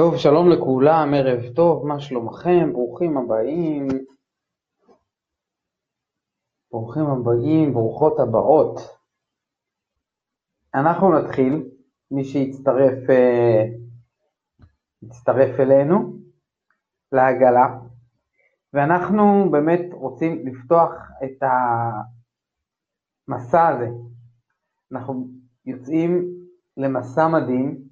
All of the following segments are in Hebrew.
טוב, שלום לכולם, ערב טוב, מה שלומכם? ברוכים הבאים. ברוכים הבאים, ברוכות הבאות. אנחנו נתחיל, מי שיצטרף אה, יצטרף אלינו לעגלה, ואנחנו באמת רוצים לפתוח את המסע הזה. אנחנו יוצאים למסע מדהים,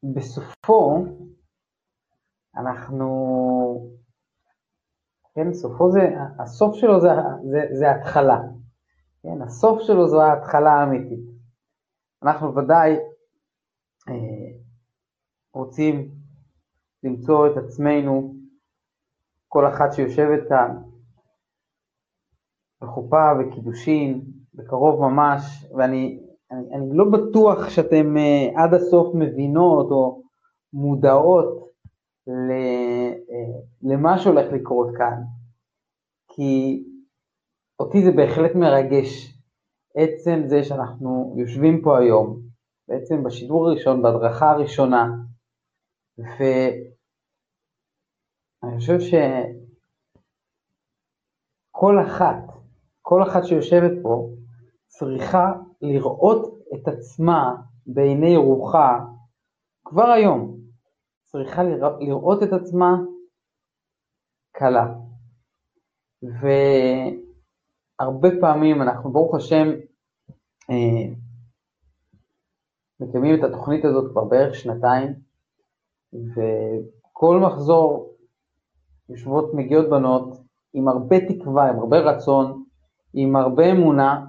שבסופו אנחנו, כן, סופו זה, הסוף שלו זה, זה, זה התחלה, כן, הסוף שלו זו ההתחלה האמיתית. אנחנו ודאי אה, רוצים למצוא את עצמנו, כל אחת שיושבת כאן, בחופה, בקידושין, בקרוב ממש, ואני אני, אני לא בטוח שאתם uh, עד הסוף מבינות או מודעות ל, uh, למה שהולך לקרות כאן, כי אותי זה בהחלט מרגש, עצם זה שאנחנו יושבים פה היום, בעצם בשידור הראשון, בהדרכה הראשונה, ואני חושב שכל אחת, כל אחת שיושבת פה, צריכה לראות את עצמה בעיני רוחה כבר היום, צריכה לראות את עצמה קלה. והרבה פעמים אנחנו, ברוך השם, אה, מקיימים את התוכנית הזאת כבר בערך שנתיים, וכל מחזור יושבות מגיעות בנות עם הרבה תקווה, עם הרבה רצון, עם הרבה אמונה,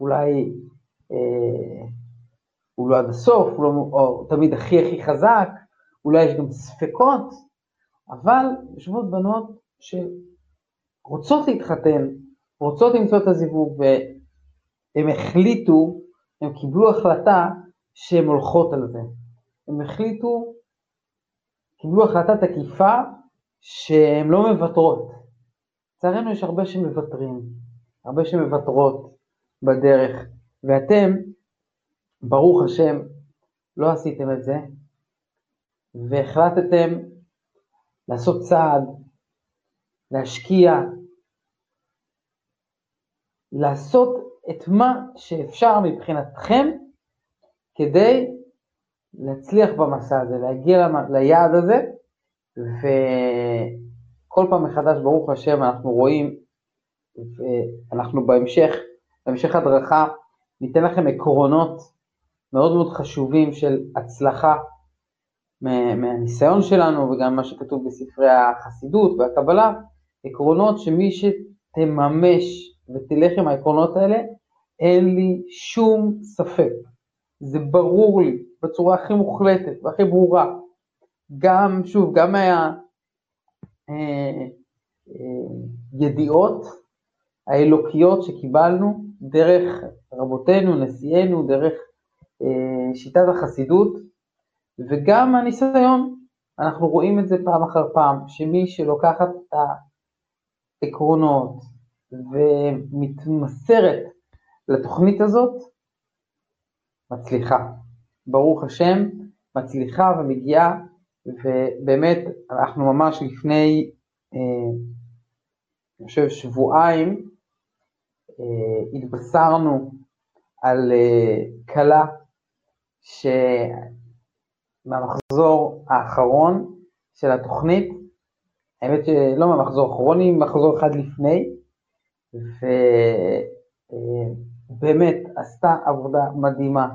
אולי אה, הוא לא עד הסוף, הוא לא או תמיד הכי הכי חזק, אולי יש גם ספקות, אבל יושבות בנות שרוצות להתחתן, רוצות למצוא את הזיווג, והם החליטו, הם קיבלו החלטה שהן הולכות על זה. הם החליטו, קיבלו החלטה תקיפה שהן לא מוותרות. לצערנו יש הרבה שמוותרים, הרבה שמוותרות, בדרך, ואתם, ברוך השם, לא עשיתם את זה, והחלטתם לעשות צעד, להשקיע, לעשות את מה שאפשר מבחינתכם כדי להצליח במסע הזה, להגיע ליעד הזה, וכל פעם מחדש, ברוך השם, אנחנו רואים, ואנחנו בהמשך בהמשך הדרכה ניתן לכם עקרונות מאוד מאוד חשובים של הצלחה מהניסיון שלנו וגם מה שכתוב בספרי החסידות והקבלה, עקרונות שמי שתממש ותלך עם העקרונות האלה, אין לי שום ספק, זה ברור לי בצורה הכי מוחלטת והכי ברורה, גם, שוב, גם מהידיעות אה, אה, האלוקיות שקיבלנו דרך רבותינו, נשיאנו, דרך אה, שיטת החסידות, וגם הניסיון, אנחנו רואים את זה פעם אחר פעם, שמי שלוקחת את העקרונות ומתמסרת לתוכנית הזאת, מצליחה. ברוך השם, מצליחה ומגיעה, ובאמת אנחנו ממש לפני, אה, אני חושב, שבועיים, התבשרנו על אה, כלה שמהמחזור האחרון של התוכנית, האמת שלא מהמחזור האחרון, היא מחזור אחד לפני, ובאמת אה, עשתה עבודה מדהימה.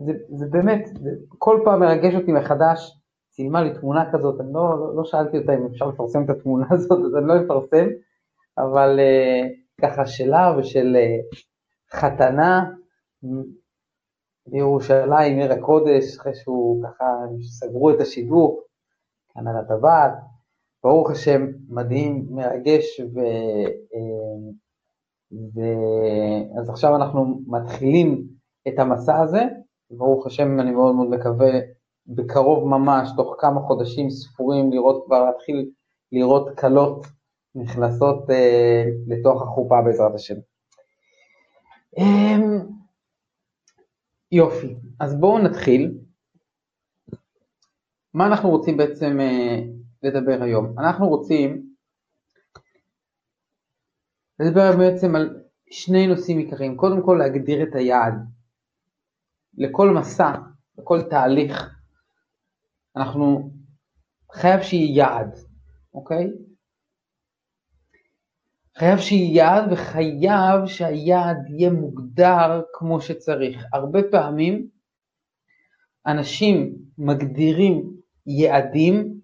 וזה באמת, זה כל פעם מרגש אותי מחדש צילמה לי תמונה כזאת, אני לא, לא, לא שאלתי אותה אם אפשר לפרסם את התמונה הזאת, אז אני לא אפרסם, אבל uh, ככה שלה ושל uh, חתנה בירושלים, עיר הקודש, אחרי שהוא ככה, סגרו את השידור כאן על הטבעת, ברוך השם, מדהים, מרגש, ו... Uh, ו... אז עכשיו אנחנו מתחילים את המסע הזה, ברוך השם, אני מאוד מאוד מקווה בקרוב ממש, תוך כמה חודשים ספורים, לראות כבר, להתחיל לראות כלות נכנסות אה, לתוך החופה בעזרת השם. אמ, יופי, אז בואו נתחיל. מה אנחנו רוצים בעצם אה, לדבר היום? אנחנו רוצים לדבר בעצם על שני נושאים עיקריים. קודם כל להגדיר את היעד. לכל מסע, לכל תהליך, אנחנו חייב שיהיה יעד, אוקיי? חייב שיהיה יעד וחייב שהיעד יהיה מוגדר כמו שצריך. הרבה פעמים אנשים מגדירים יעדים,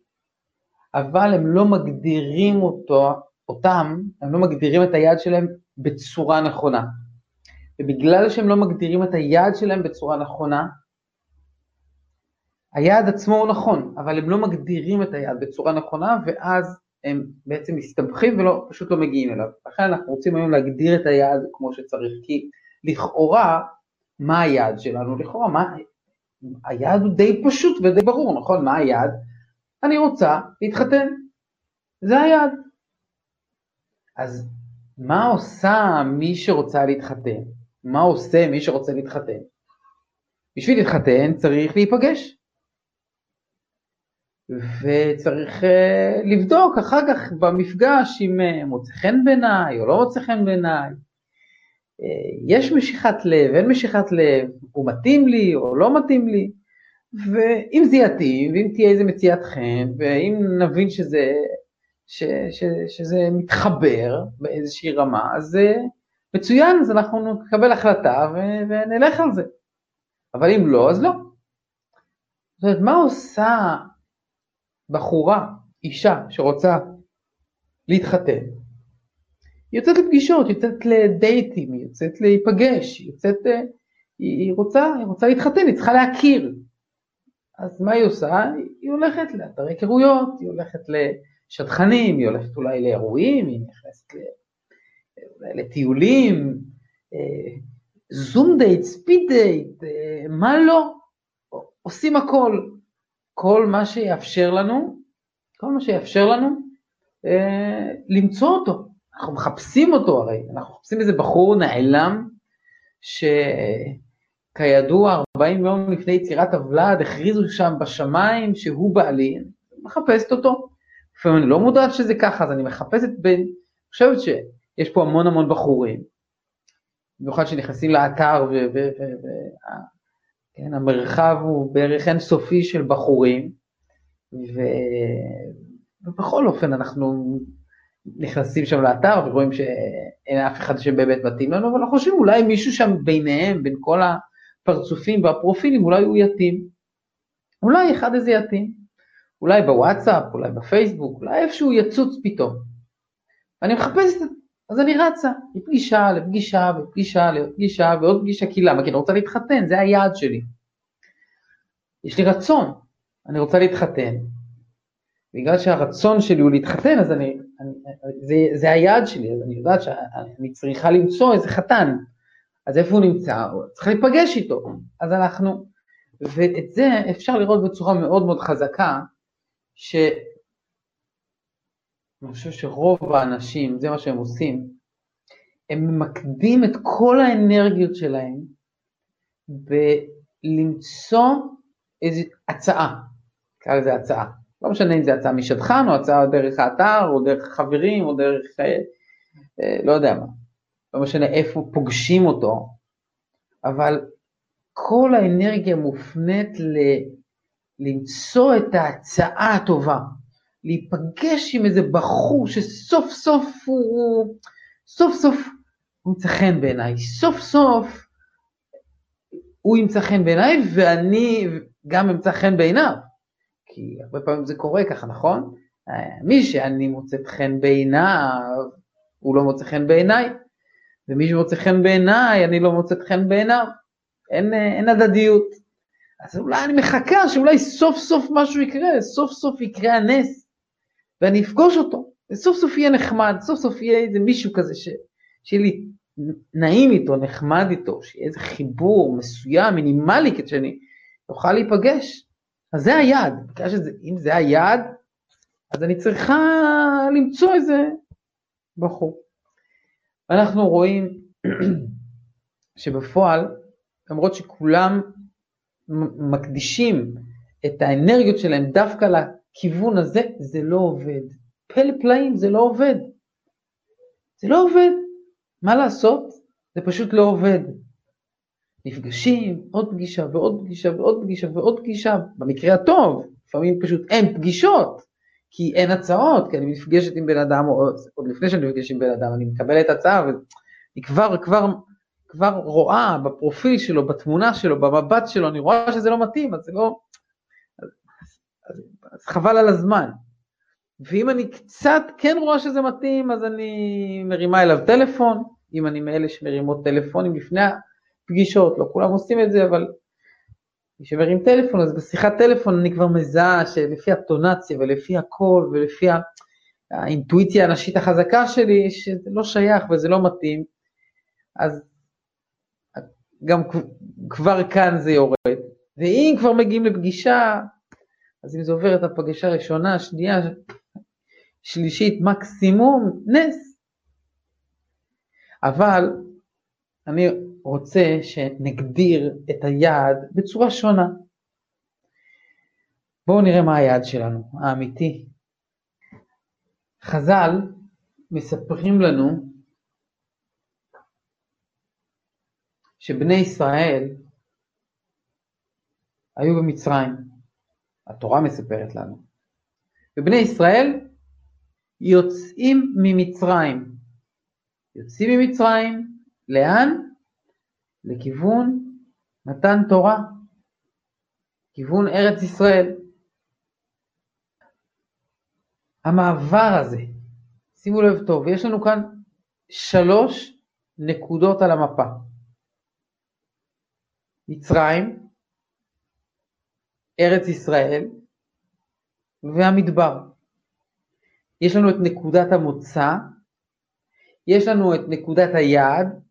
אבל הם לא מגדירים אותו, אותם, הם לא מגדירים את היעד שלהם בצורה נכונה. ובגלל שהם לא מגדירים את היעד שלהם בצורה נכונה, היעד עצמו הוא נכון, אבל הם לא מגדירים את היעד בצורה נכונה, ואז הם בעצם מסתבכים ולא, לא מגיעים אליו. לכן אנחנו רוצים היום להגדיר את היעד כמו שצריך, כי לכאורה, מה היעד שלנו? לכאורה, מה... היעד הוא די פשוט ודי ברור, נכון? מה היעד? אני רוצה להתחתן. זה היעד. אז מה עושה מי שרוצה להתחתן? מה עושה מי שרוצה להתחתן? בשביל להתחתן צריך להיפגש. וצריך uh, לבדוק אחר כך במפגש אם uh, מוצא חן בעיניי או לא מוצא חן בעיניי. Uh, יש משיכת לב, אין משיכת לב, הוא מתאים לי או לא מתאים לי, ואם זה יתאים, ואם תהיה איזה מציאת חן, ואם נבין שזה, ש, ש, שזה מתחבר באיזושהי רמה, אז מצוין, אז אנחנו נקבל החלטה ו, ונלך על זה. אבל אם לא, אז לא. זאת אומרת, מה עושה בחורה, אישה שרוצה להתחתן, יוצאת לפגישות, יוצאת לדייטים, היא יוצאת להיפגש, היא יוצאת, אה, היא רוצה, היא רוצה להתחתן, היא צריכה להכיר. אז מה היא עושה? היא הולכת לאתרי היכרויות, היא הולכת לשטחנים, היא הולכת אולי לאירועים, היא נכנסת לטיולים, זום דייט, ספיד דייט, מה לא? עושים הכל. כל מה שיאפשר לנו, כל מה שיאפשר לנו אה, למצוא אותו. אנחנו מחפשים אותו הרי, אנחנו מחפשים איזה בחור נעלם, שכידוע 40 יום לפני יצירת הוולד הכריזו שם בשמיים שהוא בעלי, מחפשת אותו. לפעמים אני לא מודעת שזה ככה, אז אני מחפשת בין, אני חושבת שיש פה המון המון בחורים, במיוחד שנכנסים לאתר כן, המרחב הוא בערך אינסופי של בחורים, ו... ובכל אופן אנחנו נכנסים שם לאתר ורואים שאין אף אחד שבאמת מתאים לנו, אבל אנחנו חושבים אולי מישהו שם ביניהם, בין כל הפרצופים והפרופילים, אולי הוא יתאים. אולי אחד איזה יתאים. אולי בוואטסאפ, אולי בפייסבוק, אולי איפשהו יצוץ פתאום. ואני מחפשת, אז אני רצה, מפגישה לפגישה ופגישה לפגישה ועוד פגישה, כי למה? כי אני רוצה להתחתן, זה היעד שלי. יש לי רצון, אני רוצה להתחתן. בגלל שהרצון שלי הוא להתחתן, אז אני, אני, זה, זה היעד שלי, אז אני יודעת שאני צריכה למצוא איזה חתן. אז איפה הוא נמצא? צריך להיפגש איתו. אז אנחנו, ואת זה אפשר לראות בצורה מאוד מאוד חזקה, שאני חושב שרוב האנשים, זה מה שהם עושים, הם ממקדים את כל האנרגיות שלהם בלמצוא איזו הצעה, נקרא לזה הצעה. לא משנה אם זה הצעה משטחן או הצעה דרך האתר או דרך חברים או דרך, אה, אה, לא יודע מה, לא משנה איפה פוגשים אותו, אבל כל האנרגיה מופנית ל... למצוא את ההצעה הטובה, להיפגש עם איזה בחור שסוף סוף הוא, סוף סוף הוא ימצא חן בעיניי, סוף סוף הוא ימצא חן בעיניי ואני גם אמצא חן בעיניו. כי הרבה פעמים זה קורה ככה, נכון? מי שאני מוצאת חן בעיניו, הוא לא מוצא חן בעיניי, ומי שמוצא חן בעיניי, אני לא מוצאת חן בעיניו. אין, אין הדדיות. אז אולי אני מחכה שאולי סוף סוף משהו יקרה, סוף סוף יקרה הנס, ואני אפגוש אותו, וסוף סוף יהיה נחמד, סוף סוף יהיה איזה מישהו כזה ש, שיהיה לי נעים איתו, נחמד איתו, שיהיה איזה חיבור מסוים, מינימלי, כדי שאני אוכל להיפגש. אז זה היעד, בגלל שאם זה היעד, אז אני צריכה למצוא איזה בחור. אנחנו רואים שבפועל, למרות שכולם מקדישים את האנרגיות שלהם דווקא לכיוון הזה, זה לא עובד. פלא פלאים, זה לא עובד. זה לא עובד. מה לעשות? זה פשוט לא עובד. נפגשים, עוד פגישה ועוד פגישה ועוד פגישה ועוד פגישה, במקרה הטוב, לפעמים פשוט אין פגישות, כי אין הצעות, כי אני נפגשת עם בן אדם, או עוד לפני שאני נפגש עם בן אדם, אני מקבלת הצעה, ואני כבר, כבר, כבר רואה בפרופיל שלו, בתמונה שלו, במבט שלו, אני רואה שזה לא מתאים, אז זה לא... אז, חבל על הזמן. ואם אני קצת כן רואה שזה מתאים, אז אני מרימה אליו טלפון, אם אני מאלה שמרימות טלפונים לפני הפגישות, לא כולם עושים את זה, אבל מי שמרים טלפון, אז בשיחת טלפון אני כבר מזהה שלפי הטונציה ולפי הקול ולפי האינטואיציה הנשית החזקה שלי, שזה לא שייך וזה לא מתאים, אז גם כבר כאן זה יורד. ואם כבר מגיעים לפגישה, אז אם זה עובר את הפגישה הראשונה, שנייה, שלישית, מקסימום, נס. אבל אני רוצה שנגדיר את היעד בצורה שונה. בואו נראה מה היעד שלנו, האמיתי. חז"ל מספרים לנו שבני ישראל היו במצרים, התורה מספרת לנו, ובני ישראל יוצאים ממצרים. יוצאים ממצרים, לאן? לכיוון מתן תורה, כיוון ארץ ישראל. המעבר הזה, שימו לב טוב, יש לנו כאן שלוש נקודות על המפה. מצרים, ארץ ישראל והמדבר. יש לנו את נקודת המוצא, יש לנו את נקודת היעד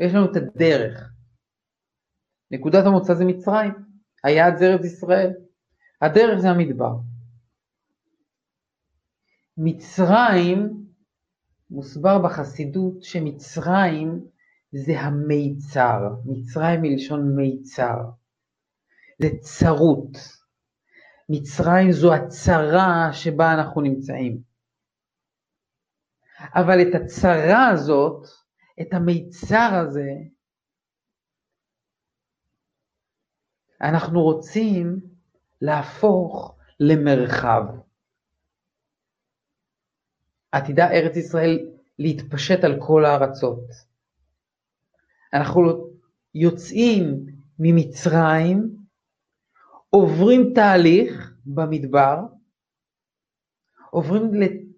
ויש לנו את הדרך. נקודת המוצא זה מצרים, היעד זה ארץ ישראל, הדרך זה המדבר. מצרים, מוסבר בחסידות שמצרים זה המיצר, מצרים מלשון מיצר, זה צרות. מצרים זו הצרה שבה אנחנו נמצאים. אבל את הצרה הזאת, את המיצר הזה, אנחנו רוצים להפוך למרחב. עתידה ארץ ישראל להתפשט על כל הארצות. אנחנו יוצאים ממצרים, עוברים תהליך במדבר, עוברים,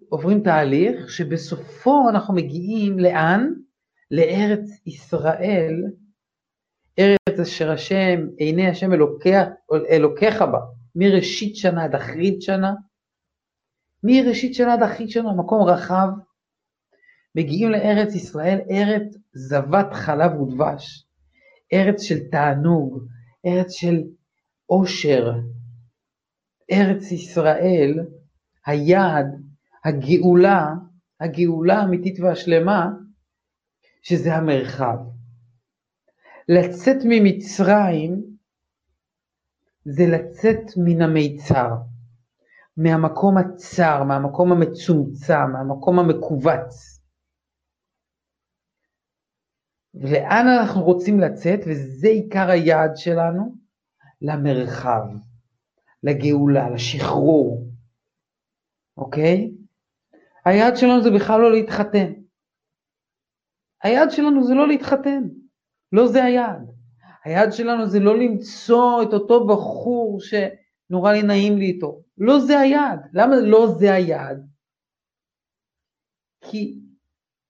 עוברים תהליך שבסופו אנחנו מגיעים לאן? לארץ ישראל, ארץ אשר השם, עיני השם אלוקיה, אלוקיך בה, מראשית שנה עד אחרית שנה, מראשית שנה עד אחרית שנה, מקום רחב, מגיעים לארץ ישראל, ארץ זבת חלב ודבש, ארץ של תענוג, ארץ של עושר, ארץ ישראל, היעד, הגאולה, הגאולה האמיתית והשלמה, שזה המרחב. לצאת ממצרים זה לצאת מן המיצר, מהמקום הצר, מהמקום המצומצם, מהמקום המכווץ. ולאן אנחנו רוצים לצאת, וזה עיקר היעד שלנו, למרחב, לגאולה, לשחרור, אוקיי? היעד שלנו זה בכלל לא להתחתן. היעד שלנו זה לא להתחתן, לא זה היעד. היעד שלנו זה לא למצוא את אותו בחור שנורא לי נעים לי איתו. לא זה היעד. למה לא זה היעד? כי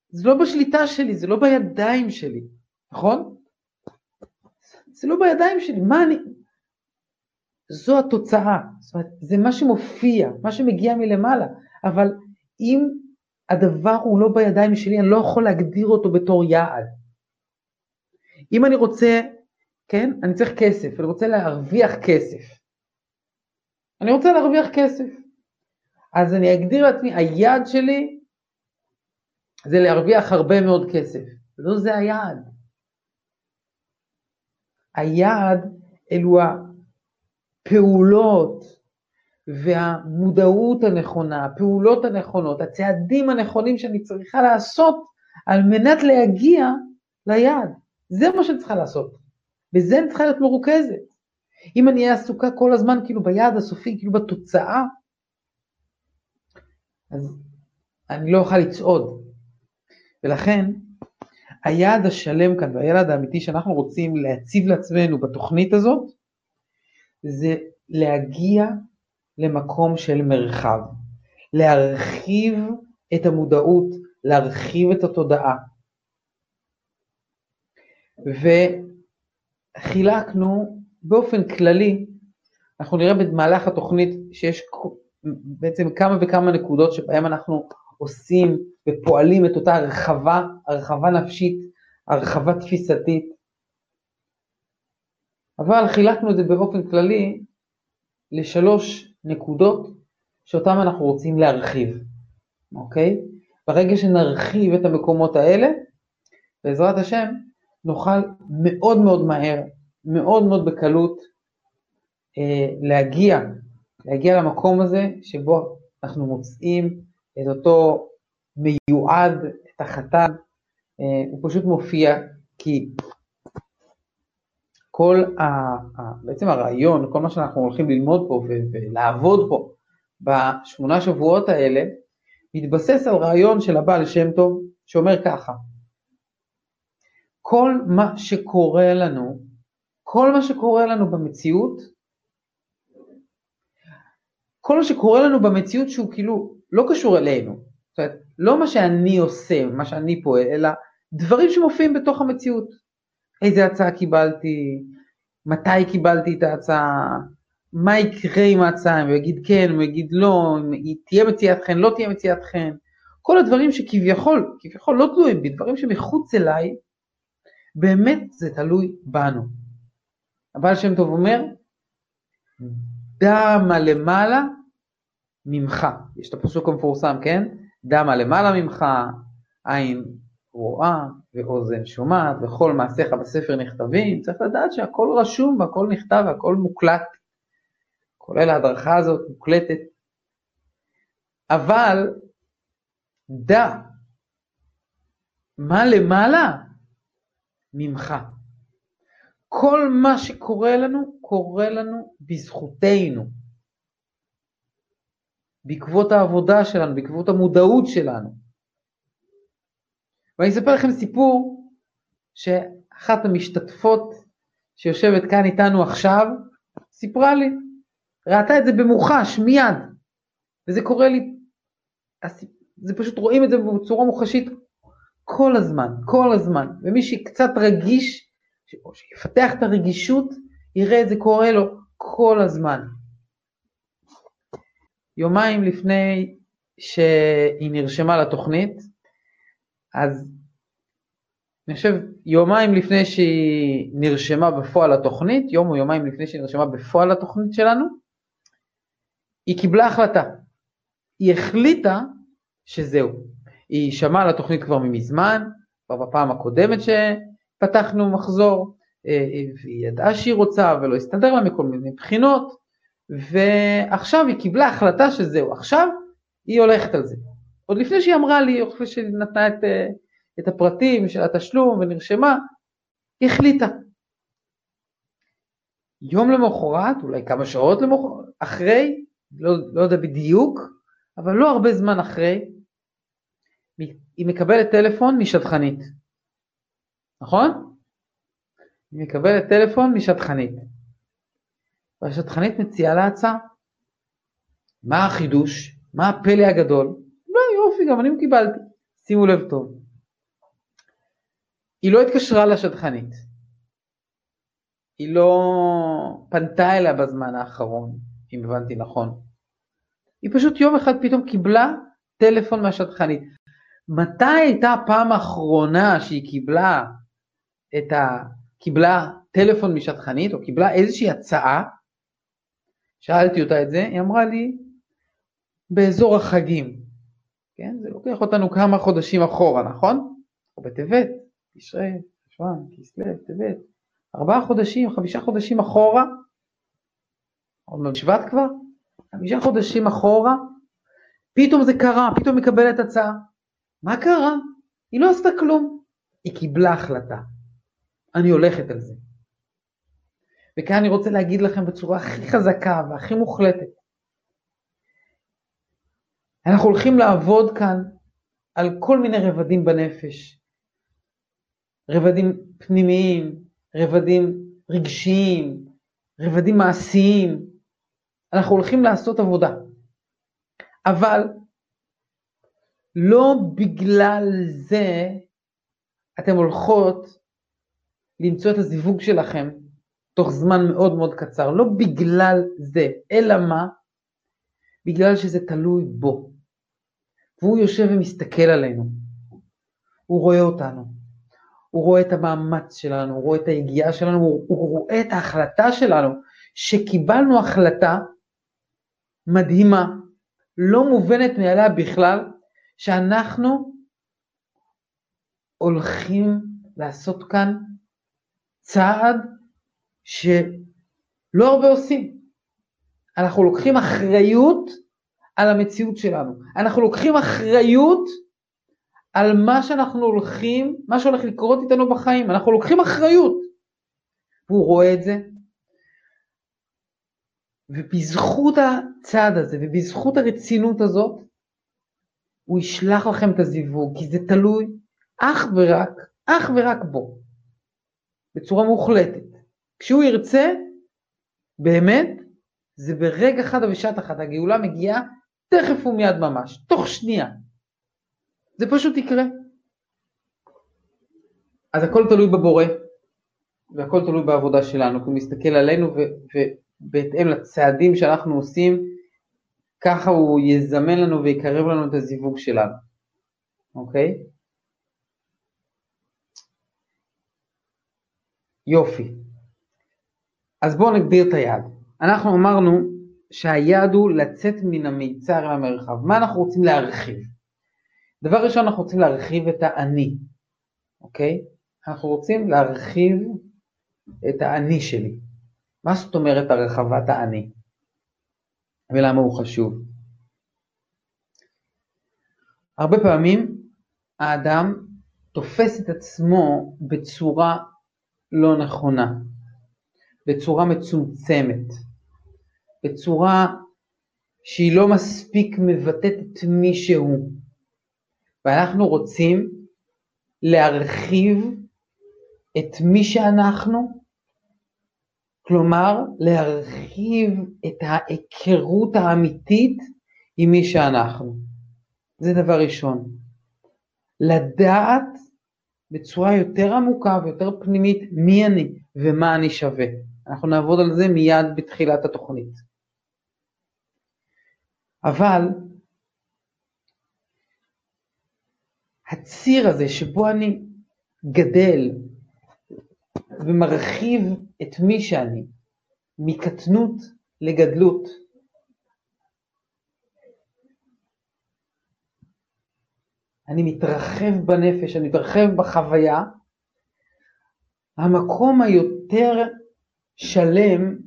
זה לא בשליטה שלי, זה לא בידיים שלי, נכון? זה לא בידיים שלי, מה אני... זו התוצאה, זאת אומרת, זה מה שמופיע, מה שמגיע מלמעלה, אבל אם הדבר הוא לא בידיים שלי, אני לא יכול להגדיר אותו בתור יעד. אם אני רוצה, כן, אני צריך כסף, אני רוצה להרוויח כסף. אני רוצה להרוויח כסף. אז אני אגדיר לעצמי, היעד שלי זה להרוויח הרבה מאוד כסף. לא זה היעד. היעד אלו הפעולות והמודעות הנכונה, הפעולות הנכונות, הצעדים הנכונים שאני צריכה לעשות על מנת להגיע ליעד. זה מה שאני צריכה לעשות. בזה אני צריכה להיות מרוכזת. אם אני אהיה עסוקה כל הזמן כאילו ביעד הסופי, כאילו בתוצאה, אז אני לא אוכל לצעוד. ולכן, היעד השלם כאן והיעד האמיתי שאנחנו רוצים להציב לעצמנו בתוכנית הזאת, זה להגיע למקום של מרחב, להרחיב את המודעות, להרחיב את התודעה. וחילקנו באופן כללי, אנחנו נראה במהלך התוכנית שיש בעצם כמה וכמה נקודות שבהן אנחנו עושים ופועלים את אותה הרחבה, הרחבה נפשית, הרחבה תפיסתית. אבל חילקנו את זה באופן כללי לשלוש נקודות שאותן אנחנו רוצים להרחיב, אוקיי? ברגע שנרחיב את המקומות האלה, בעזרת השם, נוכל מאוד מאוד מהר, מאוד מאוד בקלות, אה, להגיע, להגיע למקום הזה שבו אנחנו מוצאים את אותו מיועד, את החתן, אה, הוא פשוט מופיע כי כל ה, בעצם הרעיון, כל מה שאנחנו הולכים ללמוד פה ולעבוד פה בשמונה שבועות האלה, מתבסס על רעיון של הבעל שם טוב שאומר ככה, כל מה שקורה לנו, כל מה שקורה לנו במציאות, כל מה שקורה לנו במציאות שהוא כאילו לא קשור אלינו, זאת אומרת, לא מה שאני עושה, מה שאני פועל, אלא דברים שמופיעים בתוך המציאות. איזה הצעה קיבלתי, מתי קיבלתי את ההצעה, מה יקרה עם ההצעה, אם הוא יגיד כן, הוא יגיד לא, אם היא תהיה מציאת חן, לא תהיה מציאת חן. כל הדברים שכביכול, כביכול לא תלויים בי, דברים שמחוץ אליי, באמת זה תלוי בנו. הבעל שם טוב אומר, דמה למעלה ממך. יש את הפסוק המפורסם, כן? דמה למעלה ממך, עין רואה ואוזן שומעת, וכל מעשיך בספר נכתבים, צריך לדעת שהכל רשום והכל נכתב והכל מוקלט, כולל ההדרכה הזאת מוקלטת. אבל דע מה למעלה ממך. כל מה שקורה לנו, קורה לנו בזכותנו. בעקבות העבודה שלנו, בעקבות המודעות שלנו. ואני אספר לכם סיפור שאחת המשתתפות שיושבת כאן איתנו עכשיו, סיפרה לי, ראתה את זה במוחש, מיד, וזה קורה לי, זה פשוט רואים את זה בצורה מוחשית כל הזמן, כל הזמן, ומי שקצת רגיש, או שיפתח את הרגישות, יראה את זה קורה לו כל הזמן. יומיים לפני שהיא נרשמה לתוכנית, אז אני חושב יומיים לפני שהיא נרשמה בפועל לתוכנית, יום או יומיים לפני שהיא נרשמה בפועל לתוכנית שלנו, היא קיבלה החלטה. היא החליטה שזהו. היא שמעה על התוכנית כבר ממזמן, כבר בפעם הקודמת שפתחנו מחזור, אה, והיא ידעה שהיא רוצה ולא הסתדר לה מכל מיני בחינות, ועכשיו היא קיבלה החלטה שזהו, עכשיו היא הולכת על זה. עוד לפני שהיא אמרה לי, עוד לפני שהיא נתנה את, אה, את הפרטים של התשלום ונרשמה, היא החליטה. יום למחרת, אולי כמה שעות למחרת, אחרי, לא, לא יודע בדיוק, אבל לא הרבה זמן אחרי, היא מקבלת טלפון משדכנית, נכון? היא מקבלת טלפון משדכנית. והשטחנית מציעה לה הצעה. מה החידוש? מה הפלא הגדול? גם אני קיבלתי. שימו לב טוב. היא לא התקשרה לשטחנית. היא לא פנתה אליה בזמן האחרון, אם הבנתי נכון. היא פשוט יום אחד פתאום קיבלה טלפון מהשטחנית. מתי הייתה הפעם האחרונה שהיא קיבלה את ה... קיבלה טלפון משטחנית או קיבלה איזושהי הצעה שאלתי אותה את זה, היא אמרה לי, באזור החגים, כן? זה לוקח אותנו כמה חודשים אחורה, נכון? או בטבת, תשרי, שבוען, כסלו, טבת, ארבעה חודשים, חמישה חודשים אחורה, עוד מעט שבט כבר, חמישה חודשים אחורה, פתאום זה קרה, פתאום מקבלת הצעה. מה קרה? היא לא עשתה כלום, היא קיבלה החלטה. אני הולכת על זה. וכאן אני רוצה להגיד לכם בצורה הכי חזקה והכי מוחלטת, אנחנו הולכים לעבוד כאן על כל מיני רבדים בנפש, רבדים פנימיים, רבדים רגשיים, רבדים מעשיים, אנחנו הולכים לעשות עבודה. אבל לא בגלל זה אתם הולכות למצוא את הזיווג שלכם תוך זמן מאוד מאוד קצר, לא בגלל זה, אלא מה? בגלל שזה תלוי בו. והוא יושב ומסתכל עלינו, הוא רואה אותנו, הוא רואה את המאמץ שלנו, הוא רואה את היגיעה שלנו, הוא, הוא רואה את ההחלטה שלנו, שקיבלנו החלטה מדהימה, לא מובנת מאליה בכלל, שאנחנו הולכים לעשות כאן צעד שלא הרבה עושים. אנחנו לוקחים אחריות על המציאות שלנו. אנחנו לוקחים אחריות על מה שאנחנו הולכים, מה שהולך לקרות איתנו בחיים. אנחנו לוקחים אחריות. והוא רואה את זה, ובזכות הצעד הזה ובזכות הרצינות הזאת, הוא ישלח לכם את הזיווג, כי זה תלוי אך ורק, אך ורק בו, בצורה מוחלטת. כשהוא ירצה, באמת, זה ברגע אחד ובשעת אחת, הגאולה מגיעה תכף ומיד ממש, תוך שנייה. זה פשוט יקרה. אז הכל תלוי בבורא, והכל תלוי בעבודה שלנו, כי הוא מסתכל עלינו ובהתאם לצעדים שאנחנו עושים, ככה הוא יזמן לנו ויקרב לנו את הזיווג שלנו, אוקיי? יופי. אז בואו נגדיר את היעד. אנחנו אמרנו שהיעד הוא לצאת מן המיצר למרחב. מה אנחנו רוצים להרחיב? דבר ראשון, אנחנו רוצים להרחיב את האני, אוקיי? אנחנו רוצים להרחיב את האני שלי. מה זאת אומרת הרחבת האני? ולמה הוא חשוב? הרבה פעמים האדם תופס את עצמו בצורה לא נכונה, בצורה מצומצמת, בצורה שהיא לא מספיק מבטאת את מי שהוא. ואנחנו רוצים להרחיב את מי שאנחנו, כלומר להרחיב את ההיכרות האמיתית עם מי שאנחנו. זה דבר ראשון. לדעת בצורה יותר עמוקה ויותר פנימית מי אני ומה אני שווה. אנחנו נעבוד על זה מיד בתחילת התוכנית. אבל הציר הזה שבו אני גדל ומרחיב את מי שאני, מקטנות לגדלות, אני מתרחב בנפש, אני מתרחב בחוויה, המקום היותר שלם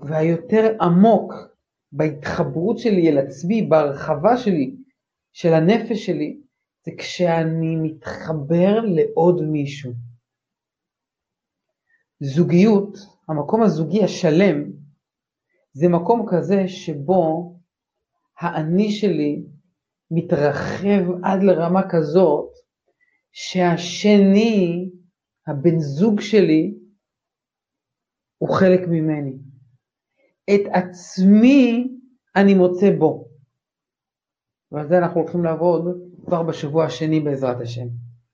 והיותר עמוק בהתחברות שלי אל עצמי, בהרחבה שלי, של הנפש שלי, זה כשאני מתחבר לעוד מישהו. זוגיות, המקום הזוגי השלם, זה מקום כזה שבו האני שלי מתרחב עד לרמה כזאת שהשני, הבן זוג שלי, הוא חלק ממני. את עצמי אני מוצא בו. ועל זה אנחנו הולכים לעבוד כבר בשבוע השני בעזרת השם.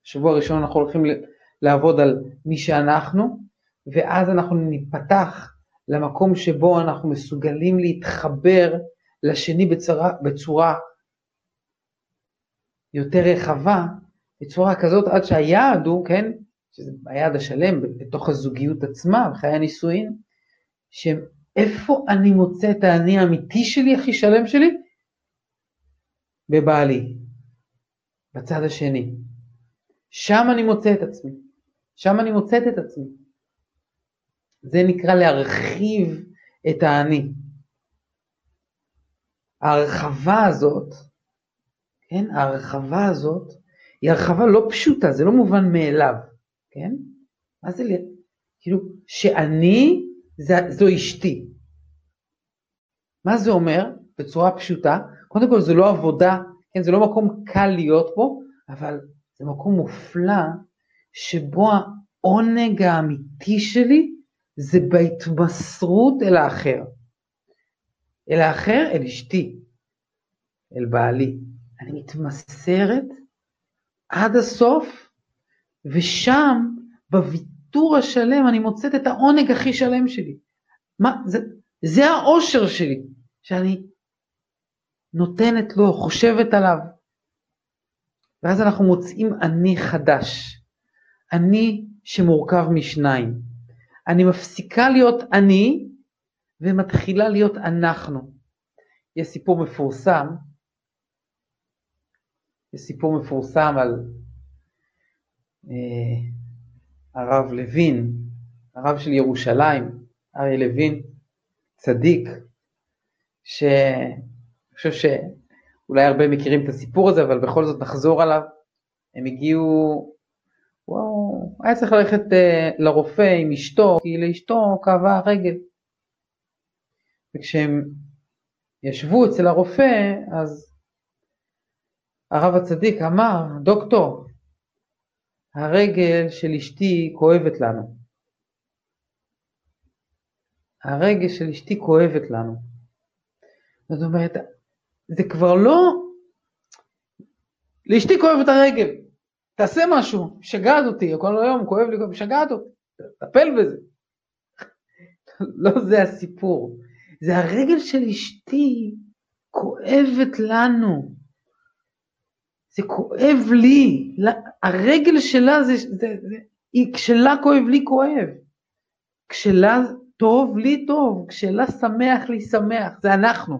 בשבוע הראשון אנחנו הולכים לעבוד על מי שאנחנו, ואז אנחנו ניפתח למקום שבו אנחנו מסוגלים להתחבר לשני בצורה, בצורה יותר רחבה, בצורה כזאת עד שהיעד הוא, כן, שזה היעד השלם בתוך הזוגיות עצמה, בחיי הנישואין, שאיפה אני מוצא את האני האמיתי שלי, הכי שלם שלי? בבעלי, בצד השני. שם אני מוצא את עצמי, שם אני מוצאת את עצמי. זה נקרא להרחיב את האני. ההרחבה הזאת, כן, ההרחבה הזאת, היא הרחבה לא פשוטה, זה לא מובן מאליו, כן? מה זה, כאילו, שאני, זה, זו אשתי. מה זה אומר? בצורה פשוטה, קודם כל זה לא עבודה, כן, זה לא מקום קל להיות בו, אבל זה מקום מופלא, שבו העונג האמיתי שלי זה בהתמסרות אל האחר. אל האחר, אל אשתי, אל בעלי. אני מתמסרת עד הסוף, ושם, בוויתור השלם, אני מוצאת את העונג הכי שלם שלי. מה, זה, זה האושר שלי, שאני נותנת לו, חושבת עליו. ואז אנחנו מוצאים אני חדש. אני שמורכב משניים. אני מפסיקה להיות אני ומתחילה להיות אנחנו. יש סיפור מפורסם, יש סיפור מפורסם על אה, הרב לוין, הרב של ירושלים, אריה לוין, צדיק, שאני חושב שאולי הרבה מכירים את הסיפור הזה, אבל בכל זאת נחזור עליו. הם הגיעו וואו, היה צריך ללכת uh, לרופא עם אשתו, כי לאשתו כאבה הרגל. וכשהם ישבו אצל הרופא, אז הרב הצדיק אמר, דוקטור, הרגל של אשתי כואבת לנו. הרגל של אשתי כואבת לנו. זאת אומרת, זה כבר לא... לאשתי כואבת הרגל, תעשה משהו, משגעת אותי, כל היום כואב לי, משגעת אותי, טפל בזה. לא זה הסיפור, זה הרגל של אשתי כואבת לנו. זה כואב לי, הרגל שלה זה, זה, זה היא, כשלה כואב לי כואב. כשלה טוב לי טוב, כשלה שמח לי שמח, זה אנחנו.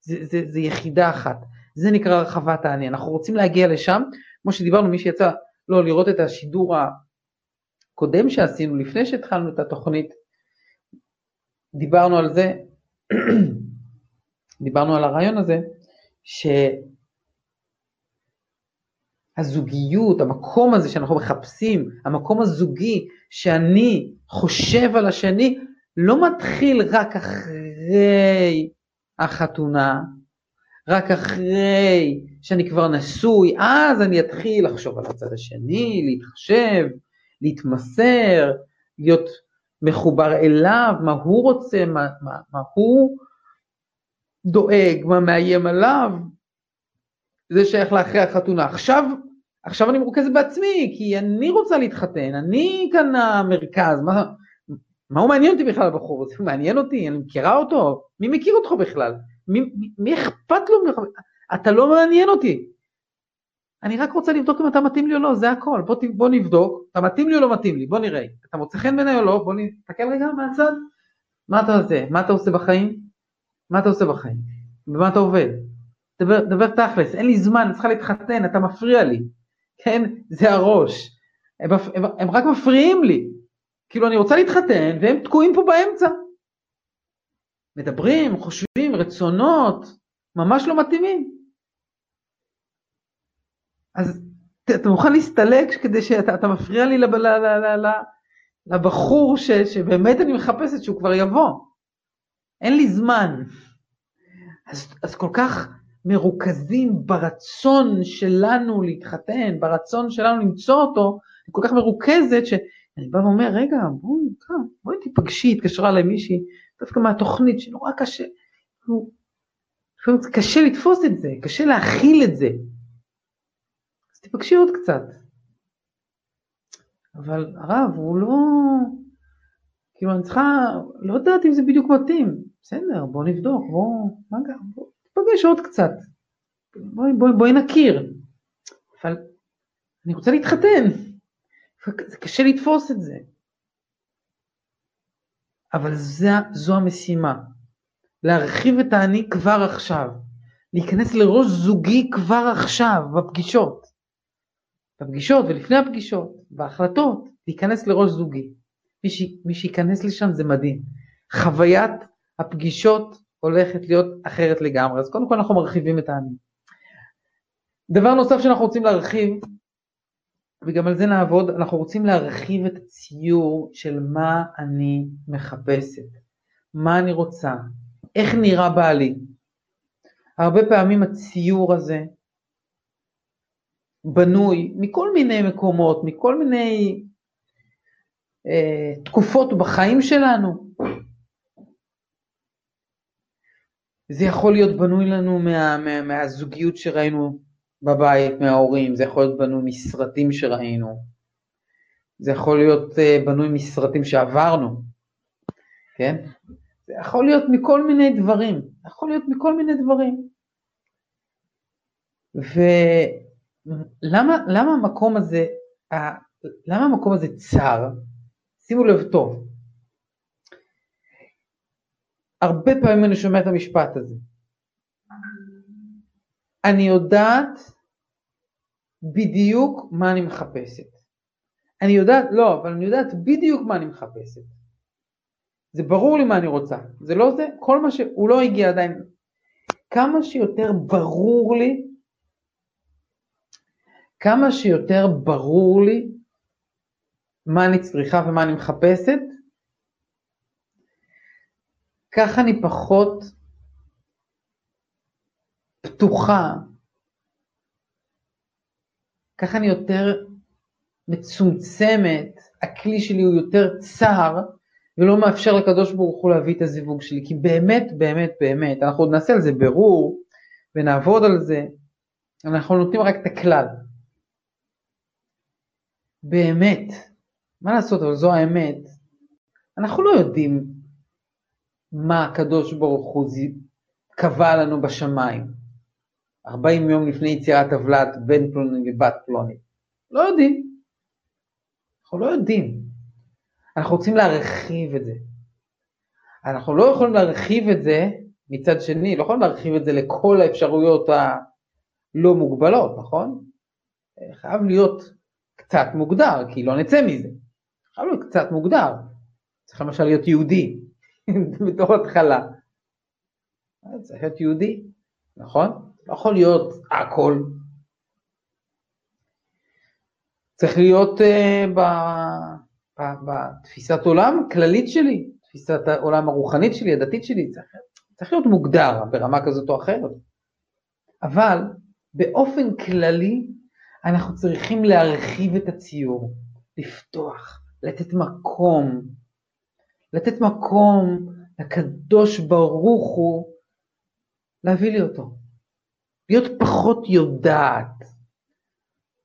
זה, זה, זה יחידה אחת. זה נקרא הרחבת האני. אנחנו רוצים להגיע לשם, כמו שדיברנו, מי שיצא לא לראות את השידור הקודם שעשינו, לפני שהתחלנו את התוכנית, דיברנו על זה, דיברנו על הרעיון הזה, שהזוגיות, המקום הזה שאנחנו מחפשים, המקום הזוגי שאני חושב על השני, לא מתחיל רק אחרי החתונה, רק אחרי שאני כבר נשוי, אז אני אתחיל לחשוב על הצד השני, להתחשב, להתמסר, להיות מחובר אליו, מה הוא רוצה, מה, מה, מה הוא דואג, מה מאיים עליו. זה שייך לאחרי החתונה. עכשיו, עכשיו אני מרוכזת בעצמי, כי אני רוצה להתחתן, אני כאן המרכז, מה, מה הוא מעניין אותי בכלל הבחור הזה? הוא מעניין אותי? אני מכירה אותו? מי מכיר אותך בכלל? מי, מי, מי אכפת לו? אתה לא מעניין אותי. אני רק רוצה לבדוק אם אתה מתאים לי או לא, זה הכל. בוא, בוא נבדוק, אתה מתאים לי או לא מתאים לי, בוא נראה. אתה מוצא חן בעיניי או לא, בוא נסתכל רגע מהצד. מה אתה עושה? מה אתה עושה בחיים? מה אתה עושה בחיים? במה אתה עובד? דבר, דבר תכלס, אין לי זמן, אני צריכה להתחתן, אתה מפריע לי. כן? זה הראש. הם, הם, הם רק מפריעים לי. כאילו אני רוצה להתחתן והם תקועים פה באמצע. מדברים, חושבים, רצונות, ממש לא מתאימים. אז אתה מוכן להסתלק כדי שאתה מפריע לי לב, ל, ל, ל, לבחור ש, שבאמת אני מחפשת שהוא כבר יבוא. אין לי זמן. אז, אז כל כך מרוכזים ברצון שלנו להתחתן, ברצון שלנו למצוא אותו, אני כל כך מרוכזת שאני בא ואומר, רגע, בואי, בואי תיפגשי, התקשרה אליי מישהי, דווקא מהתוכנית, שנורא קשה, קשה לתפוס את זה, קשה להכיל את זה. אז תפגשי עוד קצת. אבל הרב, הוא לא... כאילו, אני צריכה, לא יודעת אם זה בדיוק מתאים. בסדר, בוא נבדוק, בוא, מה גם, בוא, תפגש עוד קצת. בואי, בואי, בואי נכיר. אבל אני רוצה להתחתן. זה קשה לתפוס את זה. אבל זה, זו המשימה, להרחיב את האני כבר עכשיו, להיכנס לראש זוגי כבר עכשיו, בפגישות, בפגישות ולפני הפגישות, בהחלטות, להיכנס לראש זוגי, מי שייכנס לשם זה מדהים. חוויית הפגישות הולכת להיות אחרת לגמרי. אז קודם כל אנחנו מרחיבים את האני. דבר נוסף שאנחנו רוצים להרחיב, וגם על זה נעבוד, אנחנו רוצים להרחיב את הציור של מה אני מחפשת, מה אני רוצה, איך נראה בעלי. הרבה פעמים הציור הזה בנוי מכל מיני מקומות, מכל מיני אה, תקופות בחיים שלנו. זה יכול להיות בנוי לנו מה, מה, מהזוגיות שראינו בבית, מההורים, זה יכול להיות בנוי מסרטים שראינו, זה יכול להיות uh, בנוי מסרטים שעברנו, כן? זה יכול להיות מכל מיני דברים, יכול להיות מכל מיני דברים. ולמה למה המקום הזה, למה המקום הזה צר? שימו לב טוב. הרבה פעמים אני שומע את המשפט הזה. אני יודעת בדיוק מה אני מחפשת. אני יודעת, לא, אבל אני יודעת בדיוק מה אני מחפשת. זה ברור לי מה אני רוצה. זה לא זה, כל מה שהוא לא הגיע עדיין. כמה שיותר ברור לי, כמה שיותר ברור לי מה אני צריכה ומה אני מחפשת, ככה אני פחות פתוחה, ככה אני יותר מצומצמת, הכלי שלי הוא יותר צר, ולא מאפשר לקדוש ברוך הוא להביא את הזיווג שלי, כי באמת, באמת, באמת, אנחנו עוד נעשה על זה ברור, ונעבוד על זה, אנחנו נותנים רק את הכלל. באמת, מה לעשות, אבל זו האמת, אנחנו לא יודעים מה הקדוש ברוך הוא קבע לנו בשמיים. 40 יום לפני יצירת הוולד בן פלוני ובת פלונית. לא יודעים. אנחנו לא יודעים. אנחנו רוצים להרחיב את זה. אנחנו לא יכולים להרחיב את זה מצד שני, לא יכולים להרחיב את זה לכל האפשרויות הלא מוגבלות, נכון? חייב להיות קצת מוגדר, כי לא נצא מזה. חייב להיות קצת מוגדר. צריך למשל להיות יהודי, בתור התחלה. צריך להיות יהודי, נכון? לא יכול להיות הכל. צריך להיות uh, ב, ב, בתפיסת עולם הכללית שלי, תפיסת העולם הרוחנית שלי, הדתית שלי, צריך, צריך להיות מוגדר ברמה כזאת או אחרת. אבל באופן כללי אנחנו צריכים להרחיב את הציור, לפתוח, לתת מקום, לתת מקום לקדוש ברוך הוא להביא לי אותו. להיות פחות יודעת,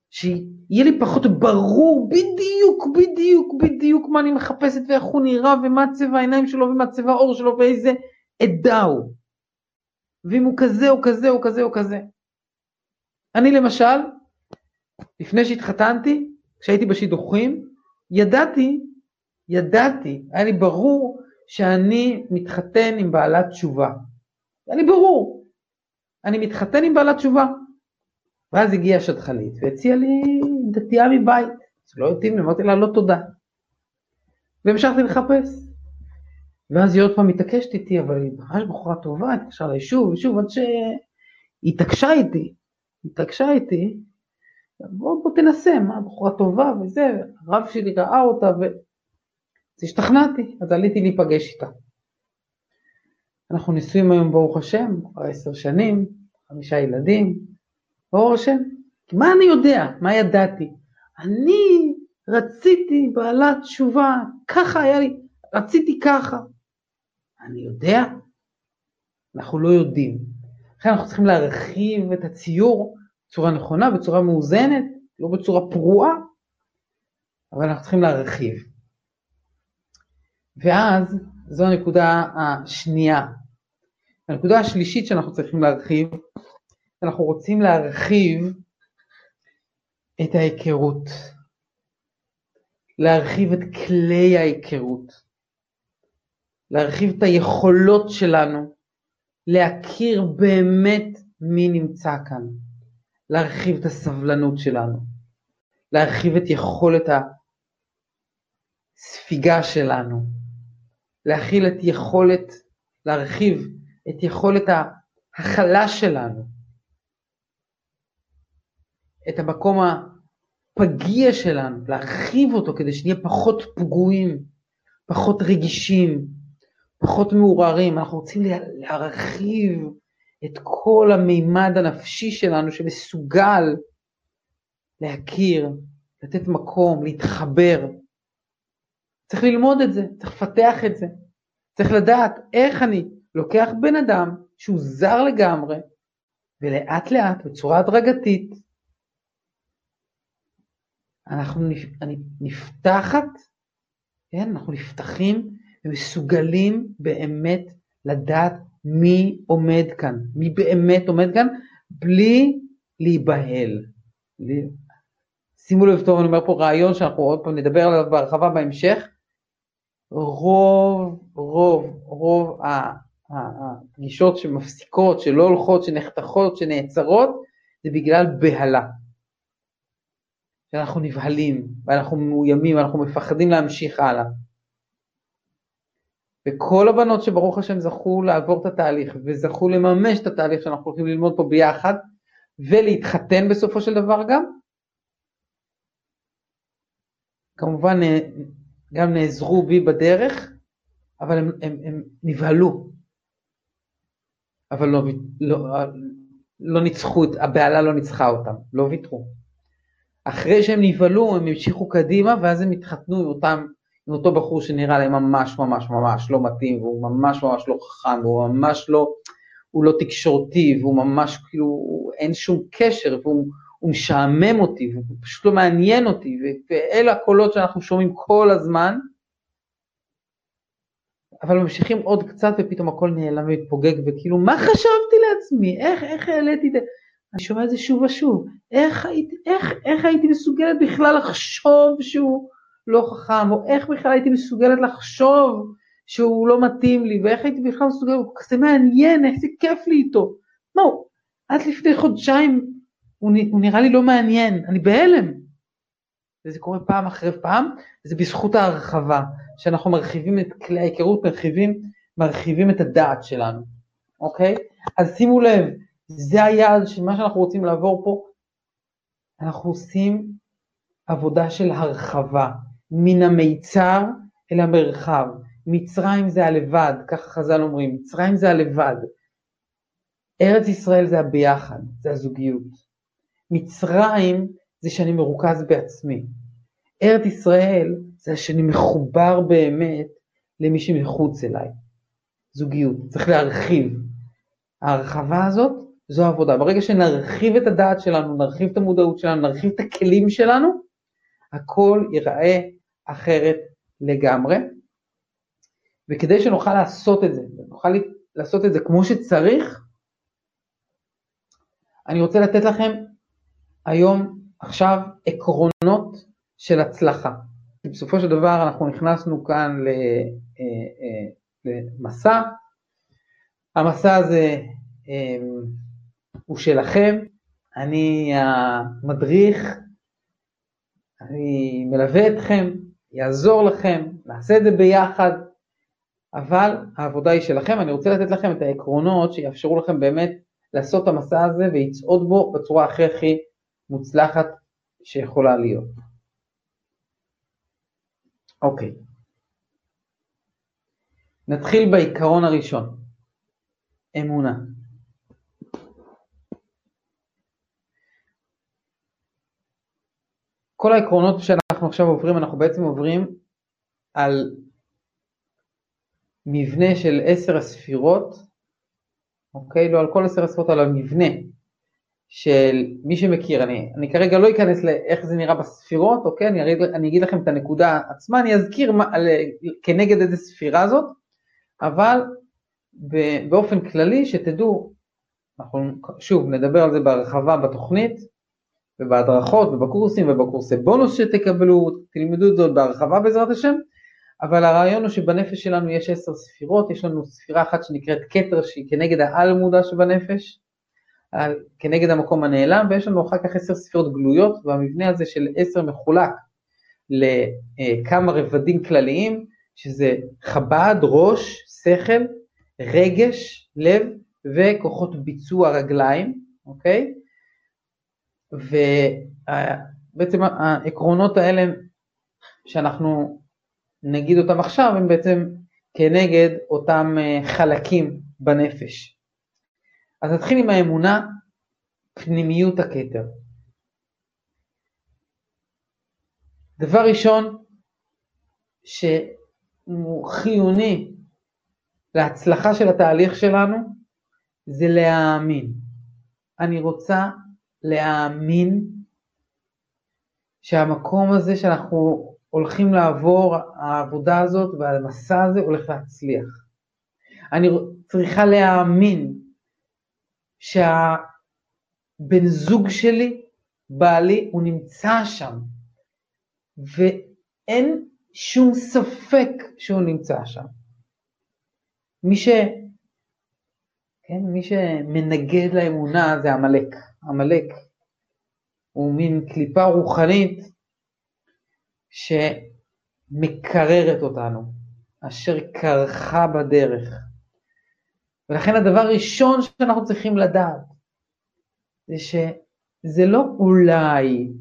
שיהיה לי פחות ברור בדיוק, בדיוק, בדיוק מה אני מחפשת ואיך הוא נראה ומה צבע העיניים שלו ומה צבע העור שלו ואיזה עדה הוא. ואם הוא כזה או כזה או כזה או כזה. אני למשל, לפני שהתחתנתי, כשהייתי בשידוכים, ידעתי, ידעתי, היה לי ברור שאני מתחתן עם בעלת תשובה. היה לי ברור. אני מתחתן עם בעלת תשובה. ואז הגיעה השדכנית והציעה לי דתייה מבית, זה לא התאים לי, אמרתי לה לא תודה. והמשכתי לחפש. ואז היא עוד פעם מתעקשת איתי, אבל היא ממש בחורה טובה, התקשרה אליי שוב ושוב, עד שהיא התעקשה איתי, התעקשה איתי, בוא, בוא תנסה, מה, בחורה טובה וזה, הרב שלי ראה אותה. אז השתכנעתי, אז עליתי להיפגש איתה. אנחנו נשואים היום ברוך השם, כבר עשר שנים, חמישה ילדים, ברוך השם. מה אני יודע? מה ידעתי? אני רציתי בעלת תשובה, ככה היה לי, רציתי ככה. אני יודע? אנחנו לא יודעים. לכן אנחנו צריכים להרחיב את הציור בצורה נכונה, בצורה מאוזנת, לא בצורה פרועה, אבל אנחנו צריכים להרחיב. ואז זו הנקודה השנייה. הנקודה השלישית שאנחנו צריכים להרחיב, אנחנו רוצים להרחיב את ההיכרות, להרחיב את כלי ההיכרות, להרחיב את היכולות שלנו, להכיר באמת מי נמצא כאן, להרחיב את הסבלנות שלנו, להרחיב את יכולת הספיגה שלנו, להכיל את יכולת, להרחיב את יכולת ההכלה שלנו, את המקום הפגיע שלנו, להרחיב אותו כדי שנהיה פחות פגועים, פחות רגישים, פחות מעורערים. אנחנו רוצים להרחיב את כל המימד הנפשי שלנו שמסוגל להכיר, לתת מקום, להתחבר. צריך ללמוד את זה, צריך לפתח את זה. צריך לדעת איך אני לוקח בן אדם שהוא זר לגמרי, ולאט לאט, בצורה הדרגתית, אנחנו אני נפתחת, כן, אנחנו נפתחים ומסוגלים באמת לדעת מי עומד כאן, מי באמת עומד כאן, בלי להיבהל. בלי... שימו לב טוב, אני אומר פה רעיון שאנחנו עוד פעם נדבר עליו בהרחבה בהמשך. רוב, רוב, רוב הפגישות שמפסיקות, שלא הולכות, שנחתכות, שנעצרות, זה בגלל בהלה. שאנחנו נבהלים, ואנחנו מאוימים, ואנחנו מפחדים להמשיך הלאה. וכל הבנות שברוך השם זכו לעבור את התהליך, וזכו לממש את התהליך שאנחנו הולכים ללמוד פה ביחד, ולהתחתן בסופו של דבר גם, כמובן גם נעזרו בי בדרך, אבל הם, הם, הם נבהלו, אבל לא, לא, לא ניצחו, הבהלה לא ניצחה אותם, לא ויתרו. אחרי שהם נבהלו הם המשיכו קדימה ואז הם התחתנו עם, אותם, עם אותו בחור שנראה להם ממש ממש ממש לא מתאים והוא ממש ממש לא חכם והוא ממש לא, הוא לא תקשורתי והוא ממש כאילו אין שום קשר והוא משעמם אותי והוא פשוט לא מעניין אותי ואלה הקולות שאנחנו שומעים כל הזמן. אבל ממשיכים עוד קצת ופתאום הכל נעלם ומתפוגג וכאילו מה חשבתי לעצמי? איך איך העליתי את זה אני שומע את זה שוב ושוב, איך איך, איך הייתי מסוגלת בכלל לחשוב שהוא לא חכם, או איך בכלל הייתי מסוגלת לחשוב שהוא לא מתאים לי, ואיך הייתי בכלל מסוגלת, הוא כזה מעניין, איך זה כיף לי איתו. מה הוא, עד לפני חודשיים הוא, הוא נראה לי לא מעניין, אני בהלם. וזה קורה פעם אחרי פעם, זה בזכות ההרחבה, שאנחנו מרחיבים את כלי ההיכרות, מרחיבים, מרחיבים את הדעת שלנו, אוקיי? אז שימו לב, זה היעד של מה שאנחנו רוצים לעבור פה. אנחנו עושים עבודה של הרחבה, מן המיצר אל המרחב. מצרים זה הלבד, ככה חז"ל אומרים, מצרים זה הלבד. ארץ ישראל זה הביחד, זה הזוגיות. מצרים זה שאני מרוכז בעצמי. ארץ ישראל זה שאני מחובר באמת למי שמחוץ אליי. זוגיות, צריך להרחיב. ההרחבה הזאת זו העבודה. ברגע שנרחיב את הדעת שלנו, נרחיב את המודעות שלנו, נרחיב את הכלים שלנו, הכל ייראה אחרת לגמרי. וכדי שנוכל לעשות את זה, נוכל לעשות את זה כמו שצריך, אני רוצה לתת לכם היום, עכשיו, עקרונות של הצלחה. בסופו של דבר אנחנו נכנסנו כאן אה, אה, למסע, המסע הזה אה, הוא שלכם, אני המדריך, אני מלווה אתכם, יעזור לכם, נעשה את זה ביחד, אבל העבודה היא שלכם, אני רוצה לתת לכם את העקרונות שיאפשרו לכם באמת לעשות את המסע הזה ולצעוד בו בצורה הכי הכי מוצלחת שיכולה להיות. אוקיי. נתחיל בעיקרון הראשון, אמונה. כל העקרונות שאנחנו עכשיו עוברים, אנחנו בעצם עוברים על מבנה של עשר הספירות, אוקיי? לא על כל עשר הספירות, על מבנה של מי שמכיר, אני, אני כרגע לא אכנס לאיך זה נראה בספירות, אוקיי? אני אגיד, אני אגיד לכם את הנקודה עצמה, אני אזכיר מה, על, כנגד איזה ספירה זאת, אבל באופן כללי שתדעו, אנחנו שוב נדבר על זה בהרחבה בתוכנית, ובהדרכות ובקורסים ובקורסי בונוס שתקבלו, תלמדו את זאת בהרחבה בעזרת השם, אבל הרעיון הוא שבנפש שלנו יש עשר ספירות, יש לנו ספירה אחת שנקראת כתר שהיא כנגד העל מודע שבנפש, כנגד המקום הנעלם, ויש לנו אחר כך עשר ספירות גלויות, והמבנה הזה של עשר מחולק לכמה רבדים כלליים, שזה חב"ד, ראש, שכל, רגש, לב וכוחות ביצוע רגליים, אוקיי? ובעצם העקרונות האלה שאנחנו נגיד אותם עכשיו הם בעצם כנגד אותם חלקים בנפש. אז נתחיל עם האמונה, פנימיות הכתר. דבר ראשון שהוא חיוני להצלחה של התהליך שלנו זה להאמין. אני רוצה להאמין שהמקום הזה שאנחנו הולכים לעבור, העבודה הזאת והמסע הזה הולך להצליח. אני צריכה להאמין שהבן זוג שלי, בעלי, הוא נמצא שם, ואין שום ספק שהוא נמצא שם. מי, ש... כן, מי שמנגד לאמונה זה עמלק. עמלק הוא מין קליפה רוחנית שמקררת אותנו, אשר קרחה בדרך. ולכן הדבר הראשון שאנחנו צריכים לדעת זה שזה לא אולי,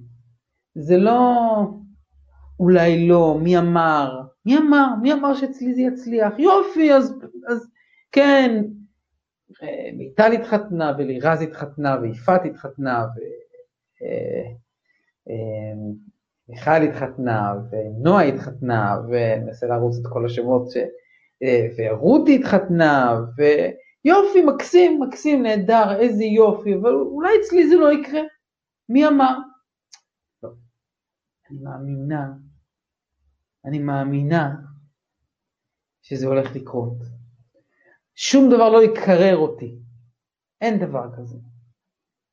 זה לא אולי לא, מי אמר, מי אמר, מי אמר שאצלי זה יצליח, יופי, אז, אז כן, אה, מיטל התחתנה ולירז התחתנה ויפעת התחתנה ומיכל אה, התחתנה ונועה התחתנה וננסה להרוס את כל השמות ש... אה, ורותי התחתנה ויופי מקסים מקסים נהדר איזה יופי אבל אולי אצלי זה לא יקרה מי אמר? לא. אני מאמינה אני מאמינה שזה הולך לקרות. שום דבר לא יקרר אותי. אין דבר כזה.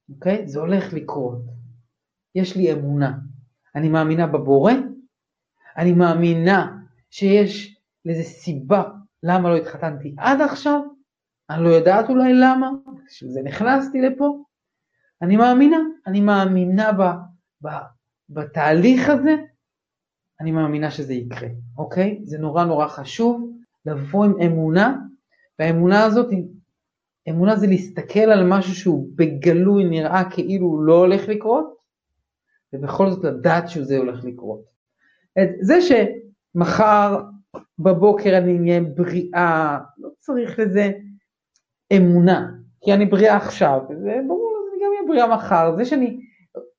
אוקיי? זה הולך לקרות. יש לי אמונה. אני מאמינה בבורא, אני מאמינה שיש לזה סיבה למה לא התחתנתי עד עכשיו, אני לא יודעת אולי למה, שזה נכנסתי לפה, אני מאמינה, אני מאמינה ב, ב, בתהליך הזה, אני מאמינה שזה יקרה, אוקיי? זה נורא נורא חשוב לבוא עם אמונה, והאמונה הזאת, אמונה זה להסתכל על משהו שהוא בגלוי נראה כאילו לא הולך לקרות, ובכל זאת לדעת שזה הולך לקרות. זה שמחר בבוקר אני אהיה בריאה, לא צריך לזה אמונה, כי אני בריאה עכשיו, זה ברור, אני גם אהיה בריאה מחר, זה שאני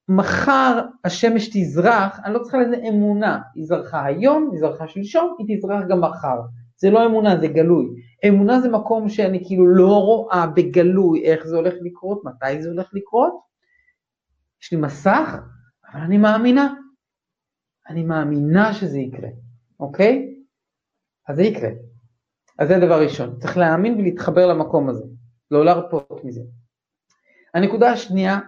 מחר השמש תזרח, אני לא צריכה לזה אמונה, היא זרחה היום, היא זרחה שלשום, היא תזרח גם מחר. זה לא אמונה, זה גלוי. אמונה זה מקום שאני כאילו לא רואה בגלוי איך זה הולך לקרות, מתי זה הולך לקרות. יש לי מסך, אבל אני מאמינה. אני מאמינה שזה יקרה, אוקיי? אז זה יקרה. אז זה דבר ראשון, צריך להאמין ולהתחבר למקום הזה, לא להרפות מזה. הנקודה השנייה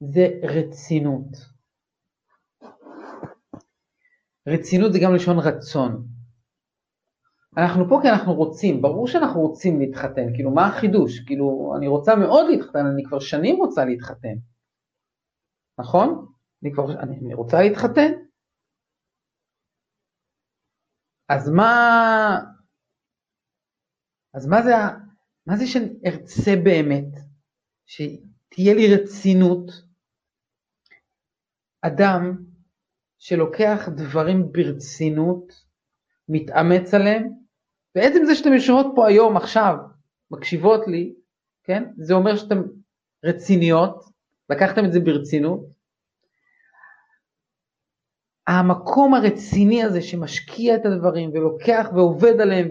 זה רצינות. רצינות זה גם לשון רצון. אנחנו פה כי אנחנו רוצים, ברור שאנחנו רוצים להתחתן, כאילו מה החידוש? כאילו אני רוצה מאוד להתחתן, אני כבר שנים רוצה להתחתן, נכון? אני כבר, אני, אני רוצה להתחתן. אז מה, אז מה זה, מה זה שאני ארצה באמת? שתהיה לי רצינות, אדם שלוקח דברים ברצינות, מתאמץ עליהם, ועצם זה שאתם יושבות פה היום, עכשיו, מקשיבות לי, כן? זה אומר שאתם רציניות, לקחתם את זה ברצינות. המקום הרציני הזה שמשקיע את הדברים ולוקח ועובד עליהם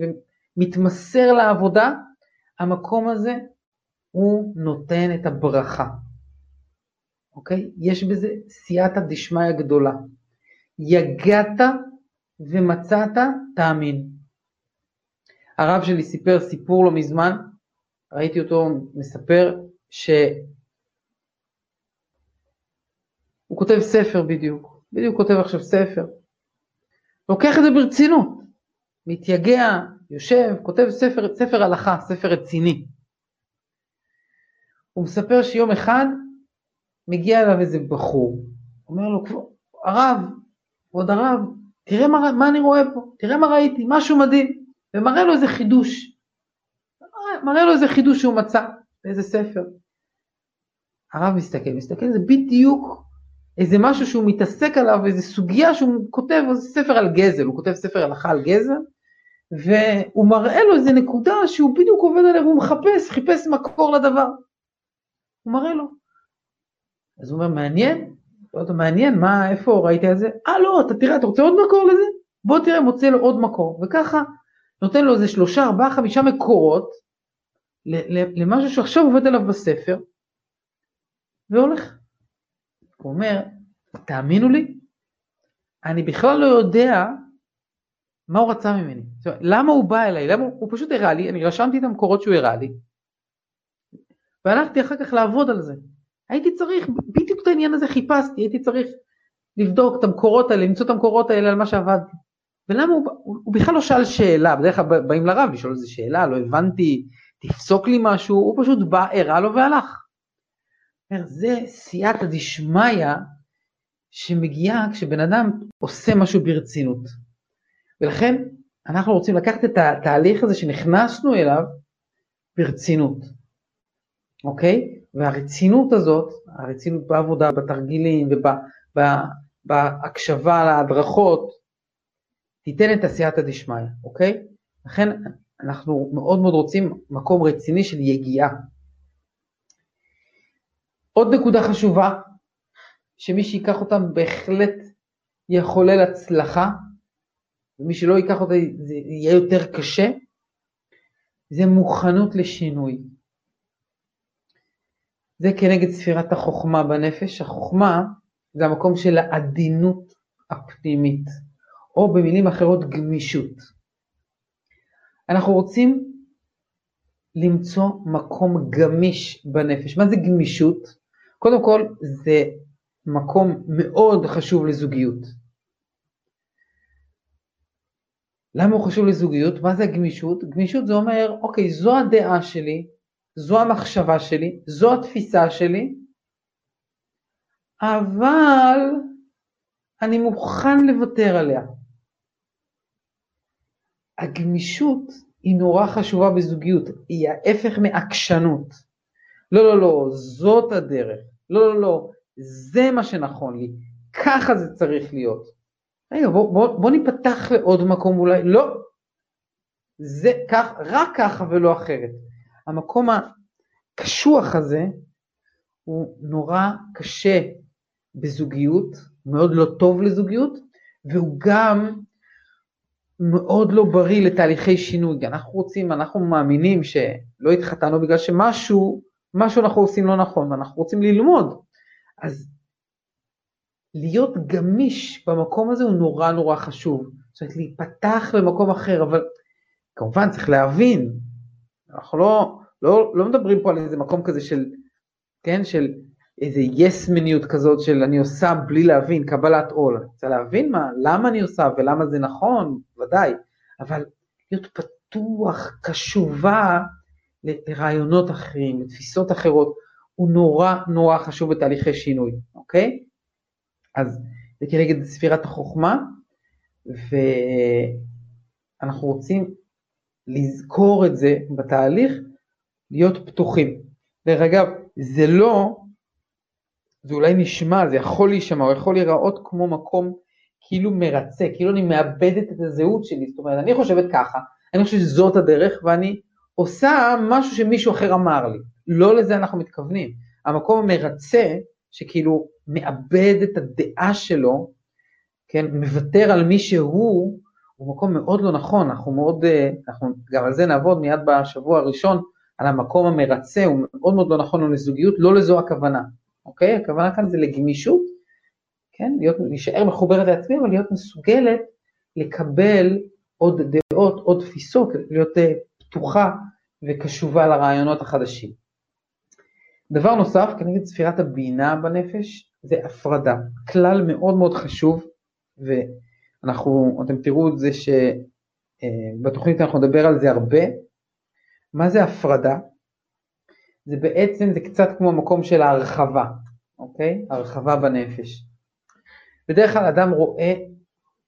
ומתמסר לעבודה, המקום הזה הוא נותן את הברכה. אוקיי? יש בזה סייעתא דשמיא גדולה. יגעת ומצאת, תאמין. הרב שלי סיפר סיפור לא מזמן, ראיתי אותו מספר ש... הוא כותב ספר בדיוק, בדיוק כותב עכשיו ספר. לוקח את זה ברצינות, מתייגע, יושב, כותב ספר, ספר הלכה, ספר רציני. הוא מספר שיום אחד מגיע אליו איזה בחור, אומר לו, הרב, כבוד הרב, תראה מה, מה אני רואה פה, תראה מה ראיתי, משהו מדהים, ומראה לו איזה חידוש, מראה לו איזה חידוש שהוא מצא באיזה ספר. הרב מסתכל, מסתכל, זה בדיוק איזה משהו שהוא מתעסק עליו, איזה סוגיה שהוא כותב, איזה ספר על גזל, הוא כותב ספר הלכה על גזל, והוא מראה לו איזה נקודה שהוא בדיוק עובד עליה והוא מחפש, חיפש מקור לדבר. הוא מראה לו. אז הוא אומר, מעניין? אתה מעניין, מה, איפה ראית את זה? אה לא, אתה תראה, אתה רוצה עוד מקור לזה? בוא תראה, מוצא לו עוד מקור. וככה נותן לו איזה שלושה, ארבעה, חמישה מקורות למשהו שעכשיו עובד עליו בספר, והולך. הוא אומר, תאמינו לי, אני בכלל לא יודע מה הוא רצה ממני. זאת אומרת, למה הוא בא אליי? למה הוא, הוא פשוט הראה לי, אני רשמתי את המקורות שהוא הראה לי, והלכתי אחר כך לעבוד על זה. הייתי צריך, בדיוק את העניין הזה חיפשתי, הייתי צריך לבדוק את המקורות האלה, למצוא את המקורות האלה על מה שעבדתי. ולמה הוא, הוא, הוא בכלל לא שאל שאלה, בדרך כלל באים לרב לשאול איזה שאלה, לא הבנתי, תפסוק לי משהו, הוא פשוט בא, הראה לו והלך. זה סייעתא דשמיא שמגיעה כשבן אדם עושה משהו ברצינות. ולכן אנחנו רוצים לקחת את התהליך הזה שנכנסנו אליו ברצינות, אוקיי? והרצינות הזאת, הרצינות בעבודה, בתרגילים ובהקשבה להדרכות, תיתן את עשייתא דשמיא, אוקיי? לכן אנחנו מאוד מאוד רוצים מקום רציני של יגיעה. עוד נקודה חשובה, שמי שיקח אותם בהחלט יחולל הצלחה, ומי שלא ייקח אותה זה יהיה יותר קשה, זה מוכנות לשינוי. זה כנגד ספירת החוכמה בנפש. החוכמה זה המקום של העדינות הפנימית, או במילים אחרות גמישות. אנחנו רוצים למצוא מקום גמיש בנפש. מה זה גמישות? קודם כל, זה מקום מאוד חשוב לזוגיות. למה הוא חשוב לזוגיות? מה זה הגמישות? גמישות זה אומר, אוקיי, זו הדעה שלי, זו המחשבה שלי, זו התפיסה שלי, אבל אני מוכן לוותר עליה. הגמישות היא נורא חשובה בזוגיות, היא ההפך מעקשנות. לא, לא, לא, זאת הדרך. לא, לא, לא, זה מה שנכון לי, ככה זה צריך להיות. רגע, בוא, בוא, בוא ניפתח לעוד מקום אולי, לא, זה כך, רק ככה ולא אחרת. המקום הקשוח הזה הוא נורא קשה בזוגיות, מאוד לא טוב לזוגיות, והוא גם מאוד לא בריא לתהליכי שינוי. אנחנו רוצים, אנחנו מאמינים שלא התחתנו בגלל שמשהו, משהו אנחנו עושים לא נכון, ואנחנו רוצים ללמוד. אז להיות גמיש במקום הזה הוא נורא נורא חשוב. זאת אומרת, להיפתח למקום אחר, אבל כמובן צריך להבין, אנחנו לא, לא, לא מדברים פה על איזה מקום כזה של, כן, של איזה יס מיניות כזאת של אני עושה בלי להבין, קבלת עול. אני רוצה להבין מה, למה אני עושה ולמה זה נכון, ודאי, אבל להיות פתוח, קשובה לרעיונות אחרים, לתפיסות אחרות, הוא נורא נורא חשוב בתהליכי שינוי, אוקיי? אז זה כנגד ספירת החוכמה, ואנחנו רוצים לזכור את זה בתהליך, להיות פתוחים. דרך אגב, זה לא, זה אולי נשמע, זה יכול להישמע, או יכול להיראות כמו מקום כאילו מרצה, כאילו אני מאבדת את הזהות שלי, זאת אומרת, אני חושבת ככה, אני חושבת שזאת הדרך, ואני עושה משהו שמישהו אחר אמר לי. לא לזה אנחנו מתכוונים. המקום המרצה, שכאילו מאבד את הדעה שלו, כן, מוותר על מי שהוא, הוא מקום מאוד לא נכון, אנחנו מאוד, אה, אנחנו גם על זה נעבוד מיד בשבוע הראשון, על המקום המרצה, הוא מאוד מאוד לא נכון לו לזוגיות, לא לזו הכוונה, אוקיי? הכוונה כאן זה לגמישות, כן? להיות, להישאר מחוברת לעצמי, אבל להיות מסוגלת לקבל עוד דעות, עוד תפיסות, להיות uh, פתוחה וקשובה לרעיונות החדשים. דבר נוסף, כנגד ספירת הבינה בנפש, זה הפרדה. כלל מאוד מאוד חשוב, ואנחנו, אתם תראו את זה שבתוכנית אנחנו נדבר על זה הרבה. מה זה הפרדה? זה בעצם, זה קצת כמו המקום של ההרחבה, אוקיי? הרחבה בנפש. בדרך כלל אדם רואה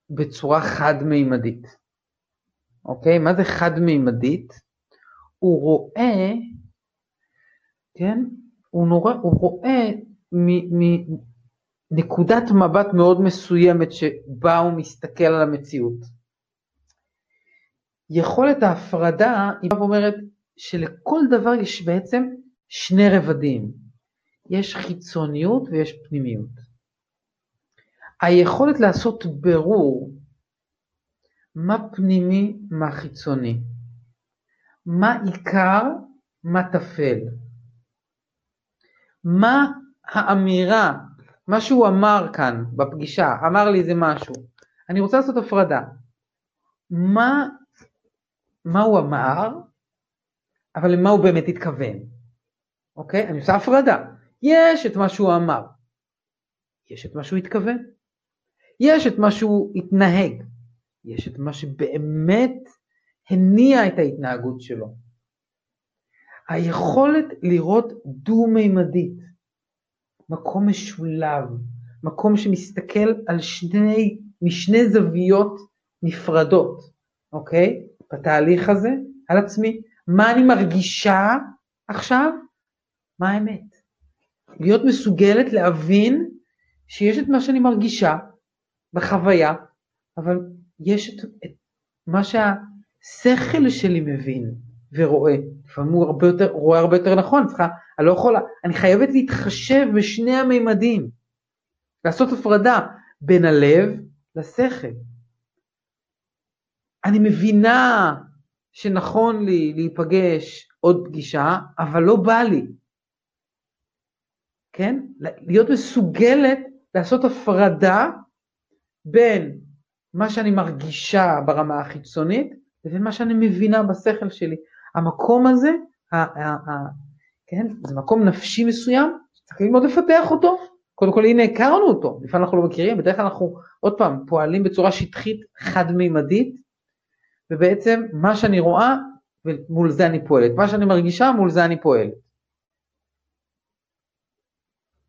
בצורה חד-מימדית. אוקיי? מה זה חד-מימדית? הוא רואה, כן? הוא, נורא, הוא רואה מנקודת מבט מאוד מסוימת שבה הוא מסתכל על המציאות. יכולת ההפרדה היא אומרת שלכל דבר יש בעצם שני רבדים, יש חיצוניות ויש פנימיות. היכולת לעשות ברור מה פנימי, מה חיצוני, מה עיקר, מה טפל, מה האמירה, מה שהוא אמר כאן בפגישה, אמר לי זה משהו, אני רוצה לעשות הפרדה, מה, מה הוא אמר, אבל למה הוא באמת התכוון, אוקיי? אני עושה הפרדה, יש את מה שהוא אמר, יש את מה שהוא התכוון, יש את מה שהוא התנהג, יש את מה שבאמת הניע את ההתנהגות שלו. היכולת לראות דו-מימדית, מקום משולב, מקום שמסתכל על שני, משני זוויות נפרדות, אוקיי? בתהליך הזה, על עצמי. מה אני מרגישה עכשיו? מה האמת? להיות מסוגלת להבין שיש את מה שאני מרגישה בחוויה, אבל יש את, את מה שהשכל שלי מבין ורואה. לפעמים הוא הרבה יותר, רואה הרבה יותר נכון, צריכה, אני לא יכולה, אני חייבת להתחשב בשני המימדים, לעשות הפרדה בין הלב לשכל. אני מבינה שנכון לי להיפגש עוד פגישה, אבל לא בא לי. כן? להיות מסוגלת לעשות הפרדה בין מה שאני מרגישה ברמה החיצונית לבין מה שאני מבינה בשכל שלי. המקום הזה, ה, ה, ה, כן, זה מקום נפשי מסוים, צריך ללמוד לפתח אותו. קודם כל הנה הכרנו אותו, לפעמים אנחנו לא מכירים, בדרך כלל אנחנו עוד פעם פועלים בצורה שטחית חד-מימדית, ובעצם מה שאני רואה, מול זה אני פועלת, מה שאני מרגישה, מול זה אני פועלת.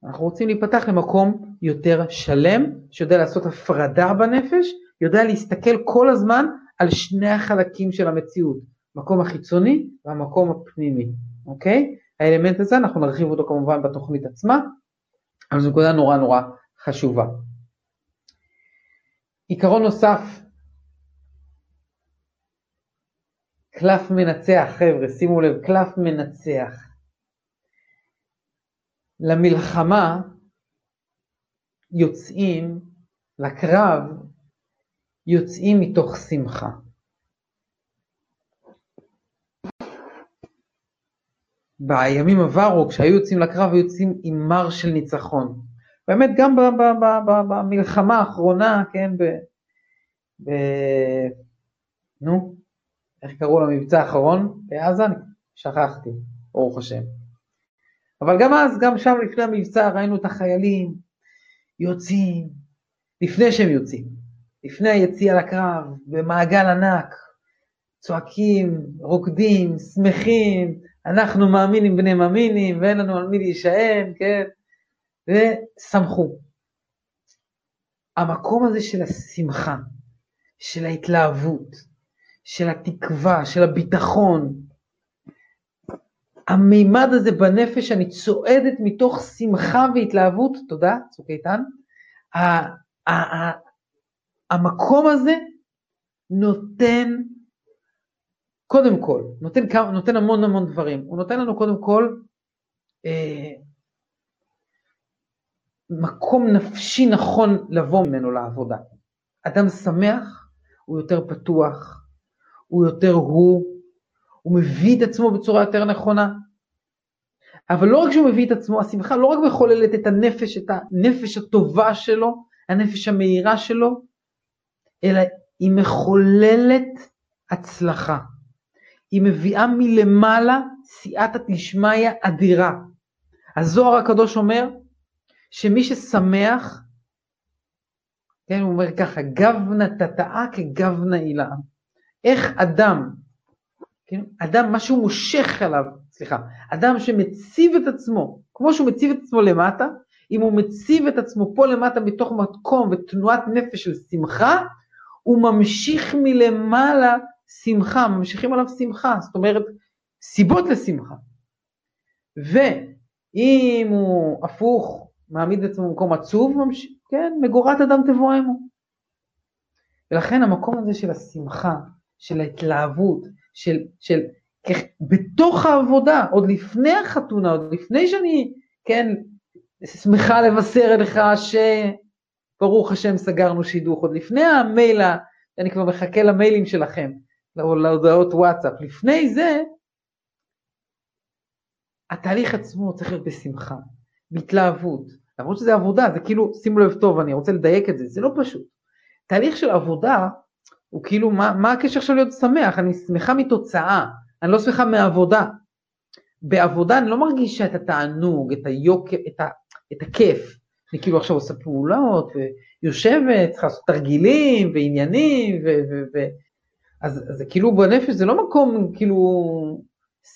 אנחנו רוצים להיפתח למקום יותר שלם, שיודע לעשות הפרדה בנפש, יודע להסתכל כל הזמן על שני החלקים של המציאות, המקום החיצוני והמקום הפנימי, אוקיי? האלמנט הזה, אנחנו נרחיב אותו כמובן בתוכנית עצמה, אבל זו נקודה נורא נורא חשובה. עיקרון נוסף, קלף מנצח, חבר'ה, שימו לב, קלף מנצח. למלחמה יוצאים, לקרב, יוצאים מתוך שמחה. בימים עברו, כשהיו יוצאים לקרב, היו יוצאים עם מר של ניצחון. באמת, גם במלחמה האחרונה, כן, ב... ב... נו, איך קראו למבצע האחרון? בעזה? שכחתי, ברוך השם. אבל גם אז, גם שם לפני המבצע, ראינו את החיילים יוצאים, לפני שהם יוצאים, לפני היציאה לקרב, במעגל ענק, צועקים, רוקדים, שמחים, אנחנו מאמינים בני מאמינים, ואין לנו על מי להישען, כן? ושמחו. המקום הזה של השמחה, של ההתלהבות, של התקווה, של הביטחון, המימד הזה בנפש, אני צועדת מתוך שמחה והתלהבות, תודה, צוק איתן, המקום הזה נותן, קודם כל, נותן, נותן המון המון דברים. הוא נותן לנו קודם כל אה, מקום נפשי נכון לבוא ממנו לעבודה. אדם שמח הוא יותר פתוח, הוא יותר הוא, הוא מביא את עצמו בצורה יותר נכונה. אבל לא רק שהוא מביא את עצמו, השמחה לא רק מחוללת את הנפש, את הנפש הטובה שלו, הנפש המהירה שלו, אלא היא מחוללת הצלחה. היא מביאה מלמעלה סייעתא דשמיא אדירה. הזוהר הקדוש אומר שמי ששמח, כן, הוא אומר ככה, גבנה תתאה כגבנה הילאה. איך אדם, כן, אדם, מה שהוא מושך עליו, סליחה, אדם שמציב את עצמו, כמו שהוא מציב את עצמו למטה, אם הוא מציב את עצמו פה למטה מתוך מקום ותנועת נפש של שמחה, הוא ממשיך מלמעלה שמחה, ממשיכים עליו שמחה, זאת אומרת, סיבות לשמחה. ואם הוא הפוך, מעמיד את עצמו במקום עצוב, ממש... כן, מגורת אדם תבוא עמו. ולכן המקום הזה של השמחה, של ההתלהבות, של, של בתוך העבודה, עוד לפני החתונה, עוד לפני שאני, כן, שמחה לבשר לך שברוך השם סגרנו שידוך, עוד לפני המייל, אני כבר מחכה למיילים שלכם, או להודעות וואטסאפ, לפני זה, התהליך עצמו צריך להיות בשמחה, בהתלהבות, למרות שזה עבודה, זה כאילו, שימו לב טוב, אני רוצה לדייק את זה, זה לא פשוט. תהליך של עבודה הוא כאילו, מה, מה הקשר עכשיו להיות שמח? אני שמחה מתוצאה, אני לא שמחה מעבודה. בעבודה אני לא מרגישה את התענוג, את היוקר, את, ה, את הכיף. אני כאילו עכשיו עושה פעולות, ויושבת, צריכה לעשות תרגילים, ועניינים, ו... ו, ו אז, אז כאילו בנפש זה לא מקום כאילו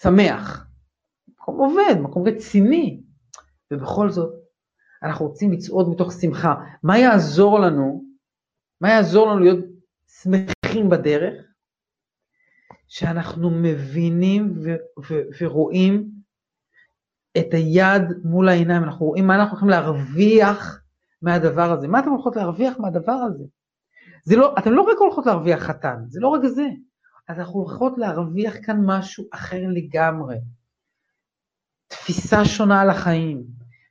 שמח, מקום עובד, מקום רציני, ובכל זאת אנחנו רוצים לצעוד מתוך שמחה. מה יעזור לנו, מה יעזור לנו להיות שמחים בדרך? שאנחנו מבינים ו- ו- ורואים את היד מול העיניים, אנחנו רואים מה אנחנו הולכים להרוויח מהדבר הזה. מה אתם הולכות להרוויח מהדבר הזה? זה לא, אתם לא רק הולכות להרוויח חתן, זה לא רק זה. אז אנחנו הולכות להרוויח כאן משהו אחר לגמרי. תפיסה שונה על החיים,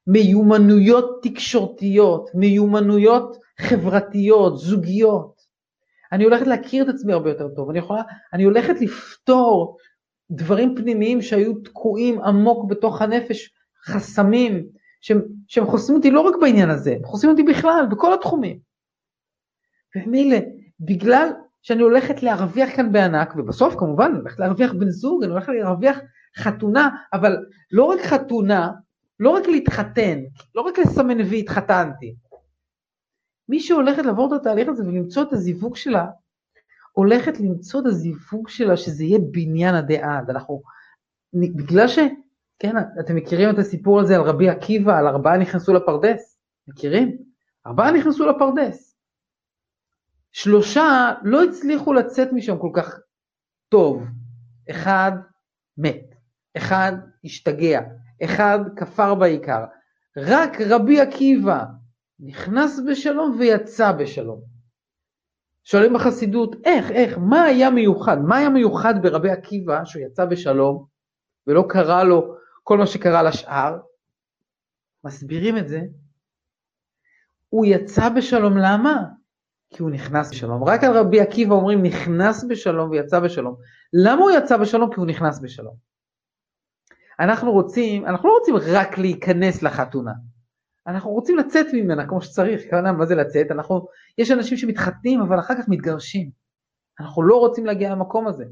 מיומנויות תקשורתיות, מיומנויות חברתיות, זוגיות. אני הולכת להכיר את עצמי הרבה יותר טוב, אני יכולה, אני הולכת לפתור דברים פנימיים שהיו תקועים עמוק בתוך הנפש, חסמים, שהם, שהם חוסמים אותי לא רק בעניין הזה, הם חוסמים אותי בכלל, בכל התחומים. ומילא, בגלל שאני הולכת להרוויח כאן בענק, ובסוף כמובן אני הולכת להרוויח בן זוג, אני הולכת להרוויח חתונה, אבל לא רק חתונה, לא רק להתחתן, לא רק לסמן וי התחתנתי. מי שהולכת לעבור את התהליך הזה ולמצוא את הזיווג שלה, הולכת למצוא את הזיווג שלה שזה יהיה בניין הדעה. אנחנו, בגלל ש... כן, אתם מכירים את הסיפור הזה על רבי עקיבא, על ארבעה נכנסו לפרדס? מכירים? ארבעה נכנסו לפרדס. שלושה לא הצליחו לצאת משם כל כך טוב. אחד מת, אחד השתגע, אחד כפר בעיקר. רק רבי עקיבא נכנס בשלום ויצא בשלום. שואלים בחסידות, איך, איך, מה היה מיוחד? מה היה מיוחד ברבי עקיבא שהוא יצא בשלום ולא קרה לו כל מה שקרה לשאר? מסבירים את זה. הוא יצא בשלום, למה? כי הוא נכנס בשלום. רק על רבי עקיבא אומרים נכנס בשלום ויצא בשלום. למה הוא יצא בשלום? כי הוא נכנס בשלום. אנחנו רוצים, אנחנו לא רוצים רק להיכנס לחתונה, אנחנו רוצים לצאת ממנה כמו שצריך, כוונה, מה זה לצאת? אנחנו, יש אנשים שמתחתנים אבל אחר כך מתגרשים. אנחנו לא רוצים להגיע למקום הזה.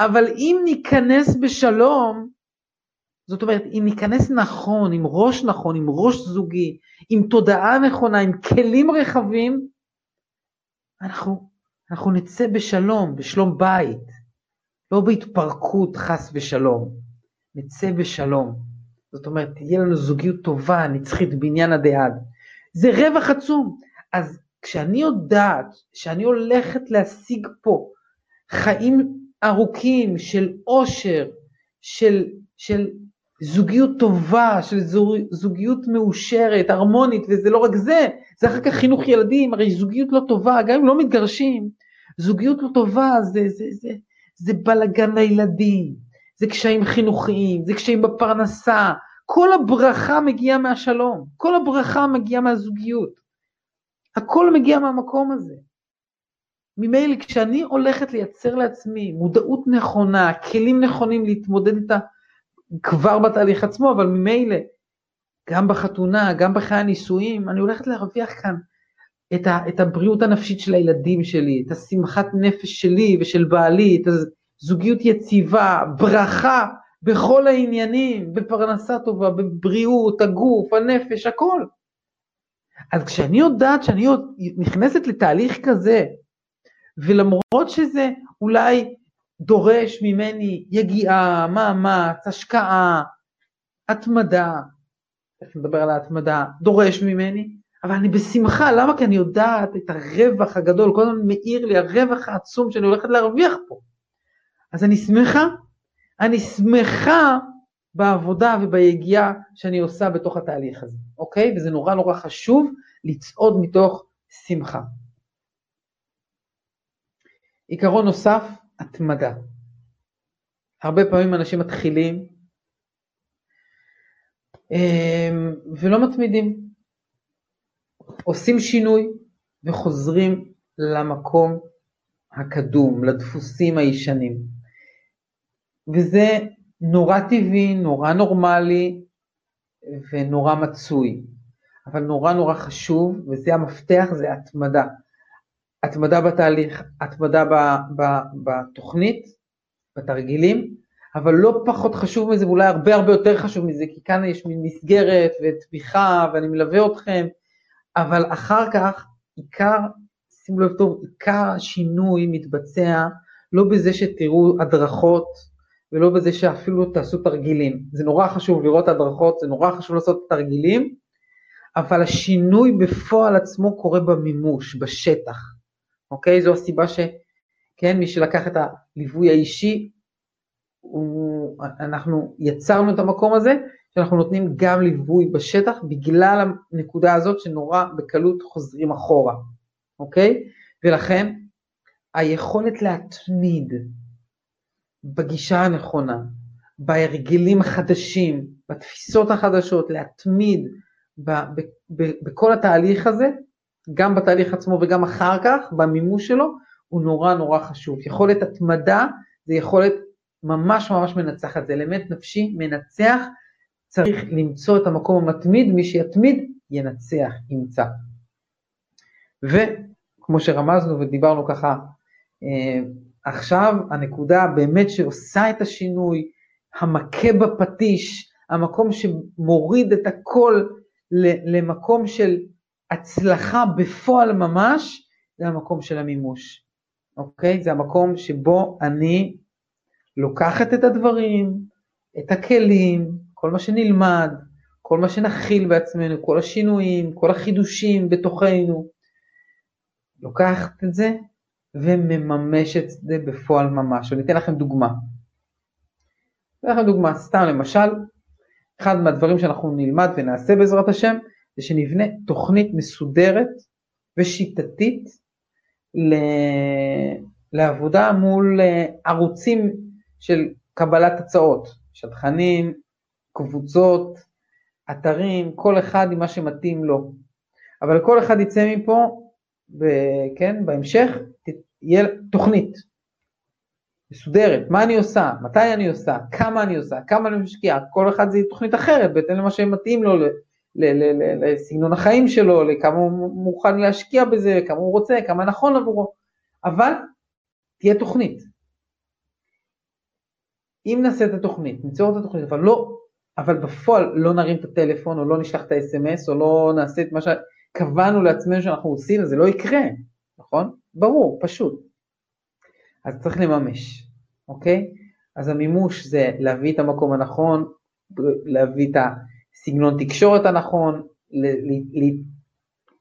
אבל אם ניכנס בשלום, זאת אומרת, אם ניכנס נכון, עם ראש נכון, עם ראש זוגי, עם תודעה נכונה, עם כלים רחבים, אנחנו, אנחנו נצא בשלום, בשלום בית, לא בהתפרקות חס ושלום. נצא בשלום. זאת אומרת, תהיה לנו זוגיות טובה, נצחית, בעניין הדעד. זה רווח עצום. אז כשאני יודעת שאני הולכת להשיג פה חיים ארוכים של עושר, של, של זוגיות טובה, של זוגיות מאושרת, הרמונית, וזה לא רק זה, זה אחר כך חינוך ילדים, הרי זוגיות לא טובה, גם אם לא מתגרשים, זוגיות לא טובה זה, זה, זה, זה בלגן לילדים, זה קשיים חינוכיים, זה קשיים בפרנסה, כל הברכה מגיעה מהשלום, כל הברכה מגיעה מהזוגיות. הכל מגיע מהמקום הזה. ממילא כשאני הולכת לייצר לעצמי מודעות נכונה, כלים נכונים להתמודד איתה כבר בתהליך עצמו, אבל ממילא גם בחתונה, גם בחיי הנישואים, אני הולכת להרוויח כאן את, ה, את הבריאות הנפשית של הילדים שלי, את השמחת נפש שלי ושל בעלי, את זוגיות יציבה, ברכה בכל העניינים, בפרנסה טובה, בבריאות, הגוף, הנפש, הכל. אז כשאני יודעת שאני נכנסת לתהליך כזה, ולמרות שזה אולי דורש ממני יגיעה, מאמץ, השקעה, התמדה, תכף נדבר על ההתמדה, דורש ממני, אבל אני בשמחה, למה? כי אני יודעת את הרווח הגדול, כל הזמן מאיר לי הרווח העצום שאני הולכת להרוויח פה. אז אני שמחה, אני שמחה בעבודה וביגיעה שאני עושה בתוך התהליך הזה, אוקיי? וזה נורא נורא חשוב לצעוד מתוך שמחה. עיקרון נוסף, התמדה. הרבה פעמים אנשים מתחילים אמ, ולא מתמידים. עושים שינוי וחוזרים למקום הקדום, לדפוסים הישנים. וזה נורא טבעי, נורא נורמלי ונורא מצוי. אבל נורא נורא חשוב, וזה המפתח, זה התמדה. התמדה בתהליך, התמדה ב, ב, בתוכנית, בתרגילים, אבל לא פחות חשוב מזה, ואולי הרבה הרבה יותר חשוב מזה, כי כאן יש מין מסגרת ותמיכה, ואני מלווה אתכם, אבל אחר כך, עיקר, שימו לב טוב, עיקר השינוי מתבצע לא בזה שתראו הדרכות, ולא בזה שאפילו תעשו תרגילים. זה נורא חשוב לראות הדרכות, זה נורא חשוב לעשות תרגילים, אבל השינוי בפועל עצמו קורה במימוש, בשטח, אוקיי? זו הסיבה ש... כן, מי שלקח את הליווי האישי, הוא, אנחנו יצרנו את המקום הזה, שאנחנו נותנים גם ליווי בשטח, בגלל הנקודה הזאת שנורא בקלות חוזרים אחורה, אוקיי? ולכן היכולת להתמיד בגישה הנכונה, בהרגלים החדשים, בתפיסות החדשות, להתמיד ב, ב, ב, בכל התהליך הזה, גם בתהליך עצמו וגם אחר כך, במימוש שלו, הוא נורא נורא חשוב. יכולת התמדה זה יכולת ממש ממש מנצחת, זה אלמנט נפשי מנצח, צריך למצוא את המקום המתמיד, מי שיתמיד ינצח, ימצא. וכמו שרמזנו ודיברנו ככה אה, עכשיו, הנקודה באמת שעושה את השינוי, המכה בפטיש, המקום שמוריד את הכל למקום של הצלחה בפועל ממש, זה המקום של המימוש, אוקיי? זה המקום שבו אני לוקחת את הדברים, את הכלים, כל מה שנלמד, כל מה שנכיל בעצמנו, כל השינויים, כל החידושים בתוכנו, לוקחת את זה ומממשת את זה בפועל ממש. אני אתן לכם דוגמה. אתן לכם דוגמה, סתם למשל, אחד מהדברים שאנחנו נלמד ונעשה בעזרת השם, זה שנבנה תוכנית מסודרת ושיטתית לעבודה מול אה, ערוצים של קבלת הצעות, שטחנים, קבוצות, אתרים, כל אחד עם מה שמתאים לו. אבל כל אחד יצא מפה, כן, בהמשך, תהיה תוכנית מסודרת, מה אני עושה, מתי אני עושה, כמה אני עושה, כמה אני משקיע, כל אחד זה תוכנית אחרת, בהתאם למה שמתאים לו, לסגנון החיים שלו, לכמה הוא מוכן להשקיע בזה, כמה הוא רוצה, כמה נכון עבורו, אבל תהיה תוכנית. אם נעשה את התוכנית, ניצור את התוכנית, אבל לא, אבל בפועל לא נרים את הטלפון, או לא נשלח את ה-SMS, או לא נעשה את מה שקבענו לעצמנו שאנחנו עושים, זה לא יקרה, נכון? ברור, פשוט. אז צריך לממש, אוקיי? אז המימוש זה להביא את המקום הנכון, להביא את הסגנון תקשורת הנכון,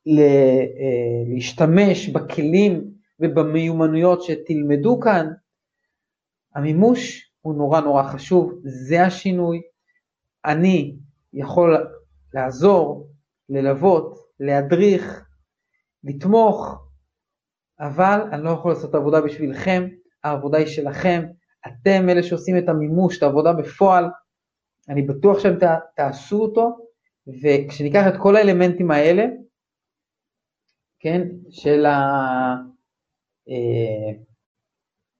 אה, להשתמש בכלים ובמיומנויות שתלמדו כאן. המימוש הוא נורא נורא חשוב, זה השינוי. אני יכול לעזור, ללוות, להדריך, לתמוך, אבל אני לא יכול לעשות את העבודה בשבילכם, העבודה היא שלכם, אתם אלה שעושים את המימוש, את העבודה בפועל, אני בטוח שאתם תעשו אותו, וכשניקח את כל האלמנטים האלה, כן, של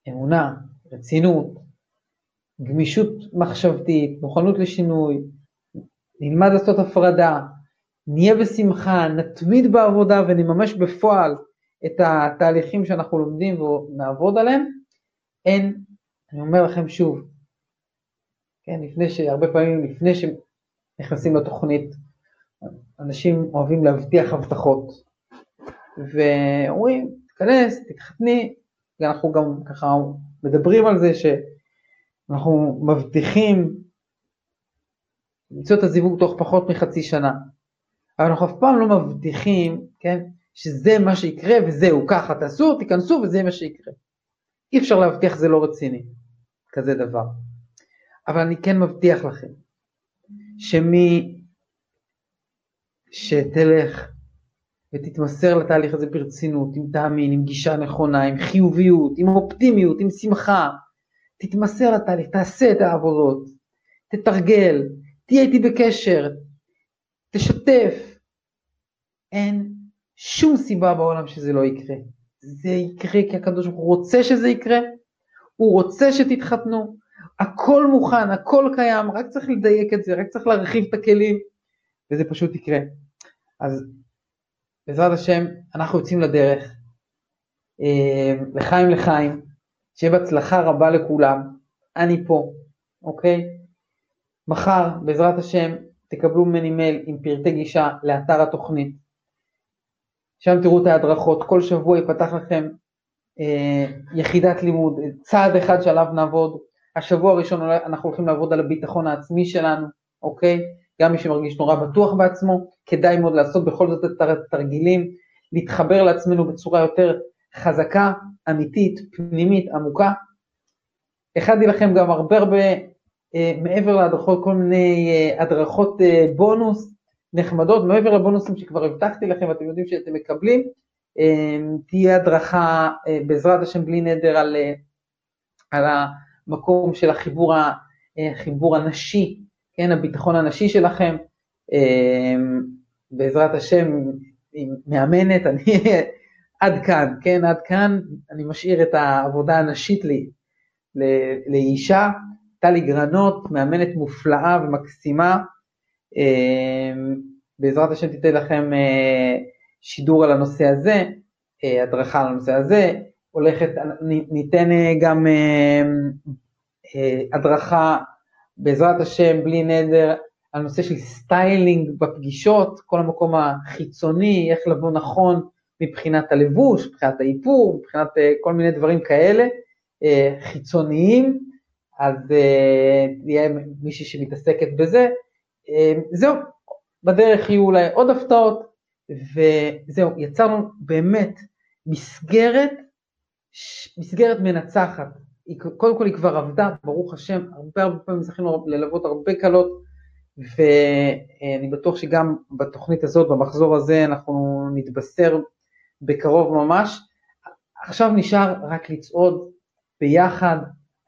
האמונה, אה, רצינות, גמישות מחשבתית, מוכנות לשינוי, נלמד לעשות הפרדה, נהיה בשמחה, נתמיד בעבודה ונממש בפועל את התהליכים שאנחנו לומדים ונעבוד עליהם, אין, אני אומר לכם שוב, כן, לפני ש... הרבה פעמים לפני שנכנסים לתוכנית, אנשים אוהבים להבטיח הבטחות, ואומרים, תיכנס, תתחתני, ואנחנו גם ככה מדברים על זה שאנחנו מבטיחים למצוא את הזיווג תוך פחות מחצי שנה, אבל אנחנו אף פעם לא מבטיחים, כן, שזה מה שיקרה וזהו, ככה תעשו, תיכנסו וזה מה שיקרה. אי אפשר להבטיח, זה לא רציני, כזה דבר. אבל אני כן מבטיח לכם, שמי שתלך ותתמסר לתהליך הזה ברצינות, עם תאמין, עם גישה נכונה, עם חיוביות, עם אופטימיות, עם שמחה, תתמסר לתהליך, תעשה את העבודות, תתרגל, תהיה איתי בקשר, תשתף. אין שום סיבה בעולם שזה לא יקרה. זה יקרה כי הקדוש ברוך הוא רוצה שזה יקרה, הוא רוצה שתתחתנו, הכל מוכן, הכל קיים, רק צריך לדייק את זה, רק צריך להרחיב את הכלים, וזה פשוט יקרה. אז בעזרת השם, אנחנו יוצאים לדרך, אה, לחיים לחיים, שיהיה בהצלחה רבה לכולם, אני פה, אוקיי? מחר, בעזרת השם, תקבלו ממני מייל עם פרטי גישה לאתר התוכנית. שם תראו את ההדרכות, כל שבוע ייפתח לכם אה, יחידת לימוד, צעד אחד שעליו נעבוד. השבוע הראשון אנחנו הולכים לעבוד על הביטחון העצמי שלנו, אוקיי? גם מי שמרגיש נורא בטוח בעצמו, כדאי מאוד לעשות בכל זאת את התרגילים, להתחבר לעצמנו בצורה יותר חזקה, אמיתית, פנימית, עמוקה. הכנתי לכם גם הרבה הרבה אה, מעבר להדרכות, כל מיני אה, הדרכות אה, בונוס נחמדות, מעבר לבונוסים שכבר הבטחתי לכם, אתם יודעים שאתם מקבלים, תהיה הדרכה בעזרת השם בלי נדר על, על המקום של החיבור, החיבור הנשי, כן, הביטחון הנשי שלכם, בעזרת השם, היא מאמנת, אני עד כאן, כן, עד כאן, אני משאיר את העבודה הנשית לי, לאישה, טלי גרנות, מאמנת מופלאה ומקסימה, אמ, בעזרת השם תיתן לכם אה, שידור על הנושא הזה, אה, הדרכה על הנושא הזה, הולכת, ניתן אה, גם הדרכה בעזרת השם בלי נדר על נושא של סטיילינג בפגישות, כל המקום החיצוני, איך לבוא נכון מבחינת הלבוש, מבחינת האיפור, מבחינת כל מיני דברים כאלה, חיצוניים, אז תהיה מישהי שמתעסקת בזה. אה, זהו, בדרך יהיו אולי עוד הפתעות, וזהו, יצרנו באמת מסגרת, מסגרת מנצחת. היא, קודם כל היא כבר עבדה, ברוך השם, הרבה הרבה פעמים זכינו ללוות הרבה קלות, ואני בטוח שגם בתוכנית הזאת, במחזור הזה, אנחנו נתבשר בקרוב ממש. עכשיו נשאר רק לצעוד ביחד,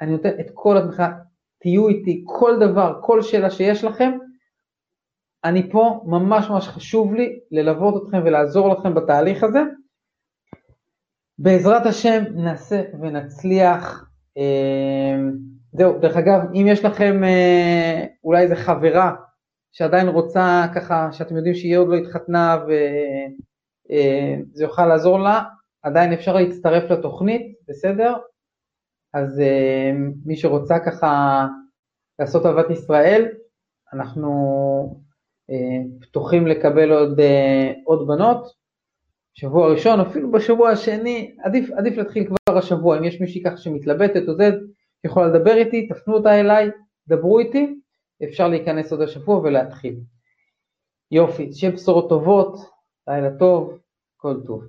אני נותן את כל התמיכה, תהיו איתי, כל דבר, כל שאלה שיש לכם, אני פה, ממש ממש חשוב לי ללוות אתכם ולעזור לכם בתהליך הזה. בעזרת השם נעשה ונצליח. אה, זהו, דרך אגב, אם יש לכם אה, אולי איזה חברה שעדיין רוצה ככה, שאתם יודעים שהיא עוד לא התחתנה וזה אה, יוכל לעזור לה, עדיין אפשר להצטרף לתוכנית, בסדר? אז uh, מי שרוצה ככה לעשות אהבת ישראל, אנחנו פתוחים לקבל עוד, uh, עוד בנות. שבוע ראשון, אפילו בשבוע השני, עדיף, עדיף להתחיל כבר השבוע, אם יש מישהי ככה שמתלבטת או יכולה לדבר איתי, תפנו אותה אליי, דברו איתי, אפשר להיכנס עוד השבוע ולהתחיל. יופי, שיהיה בשורות טובות, לילה טוב, כל טוב.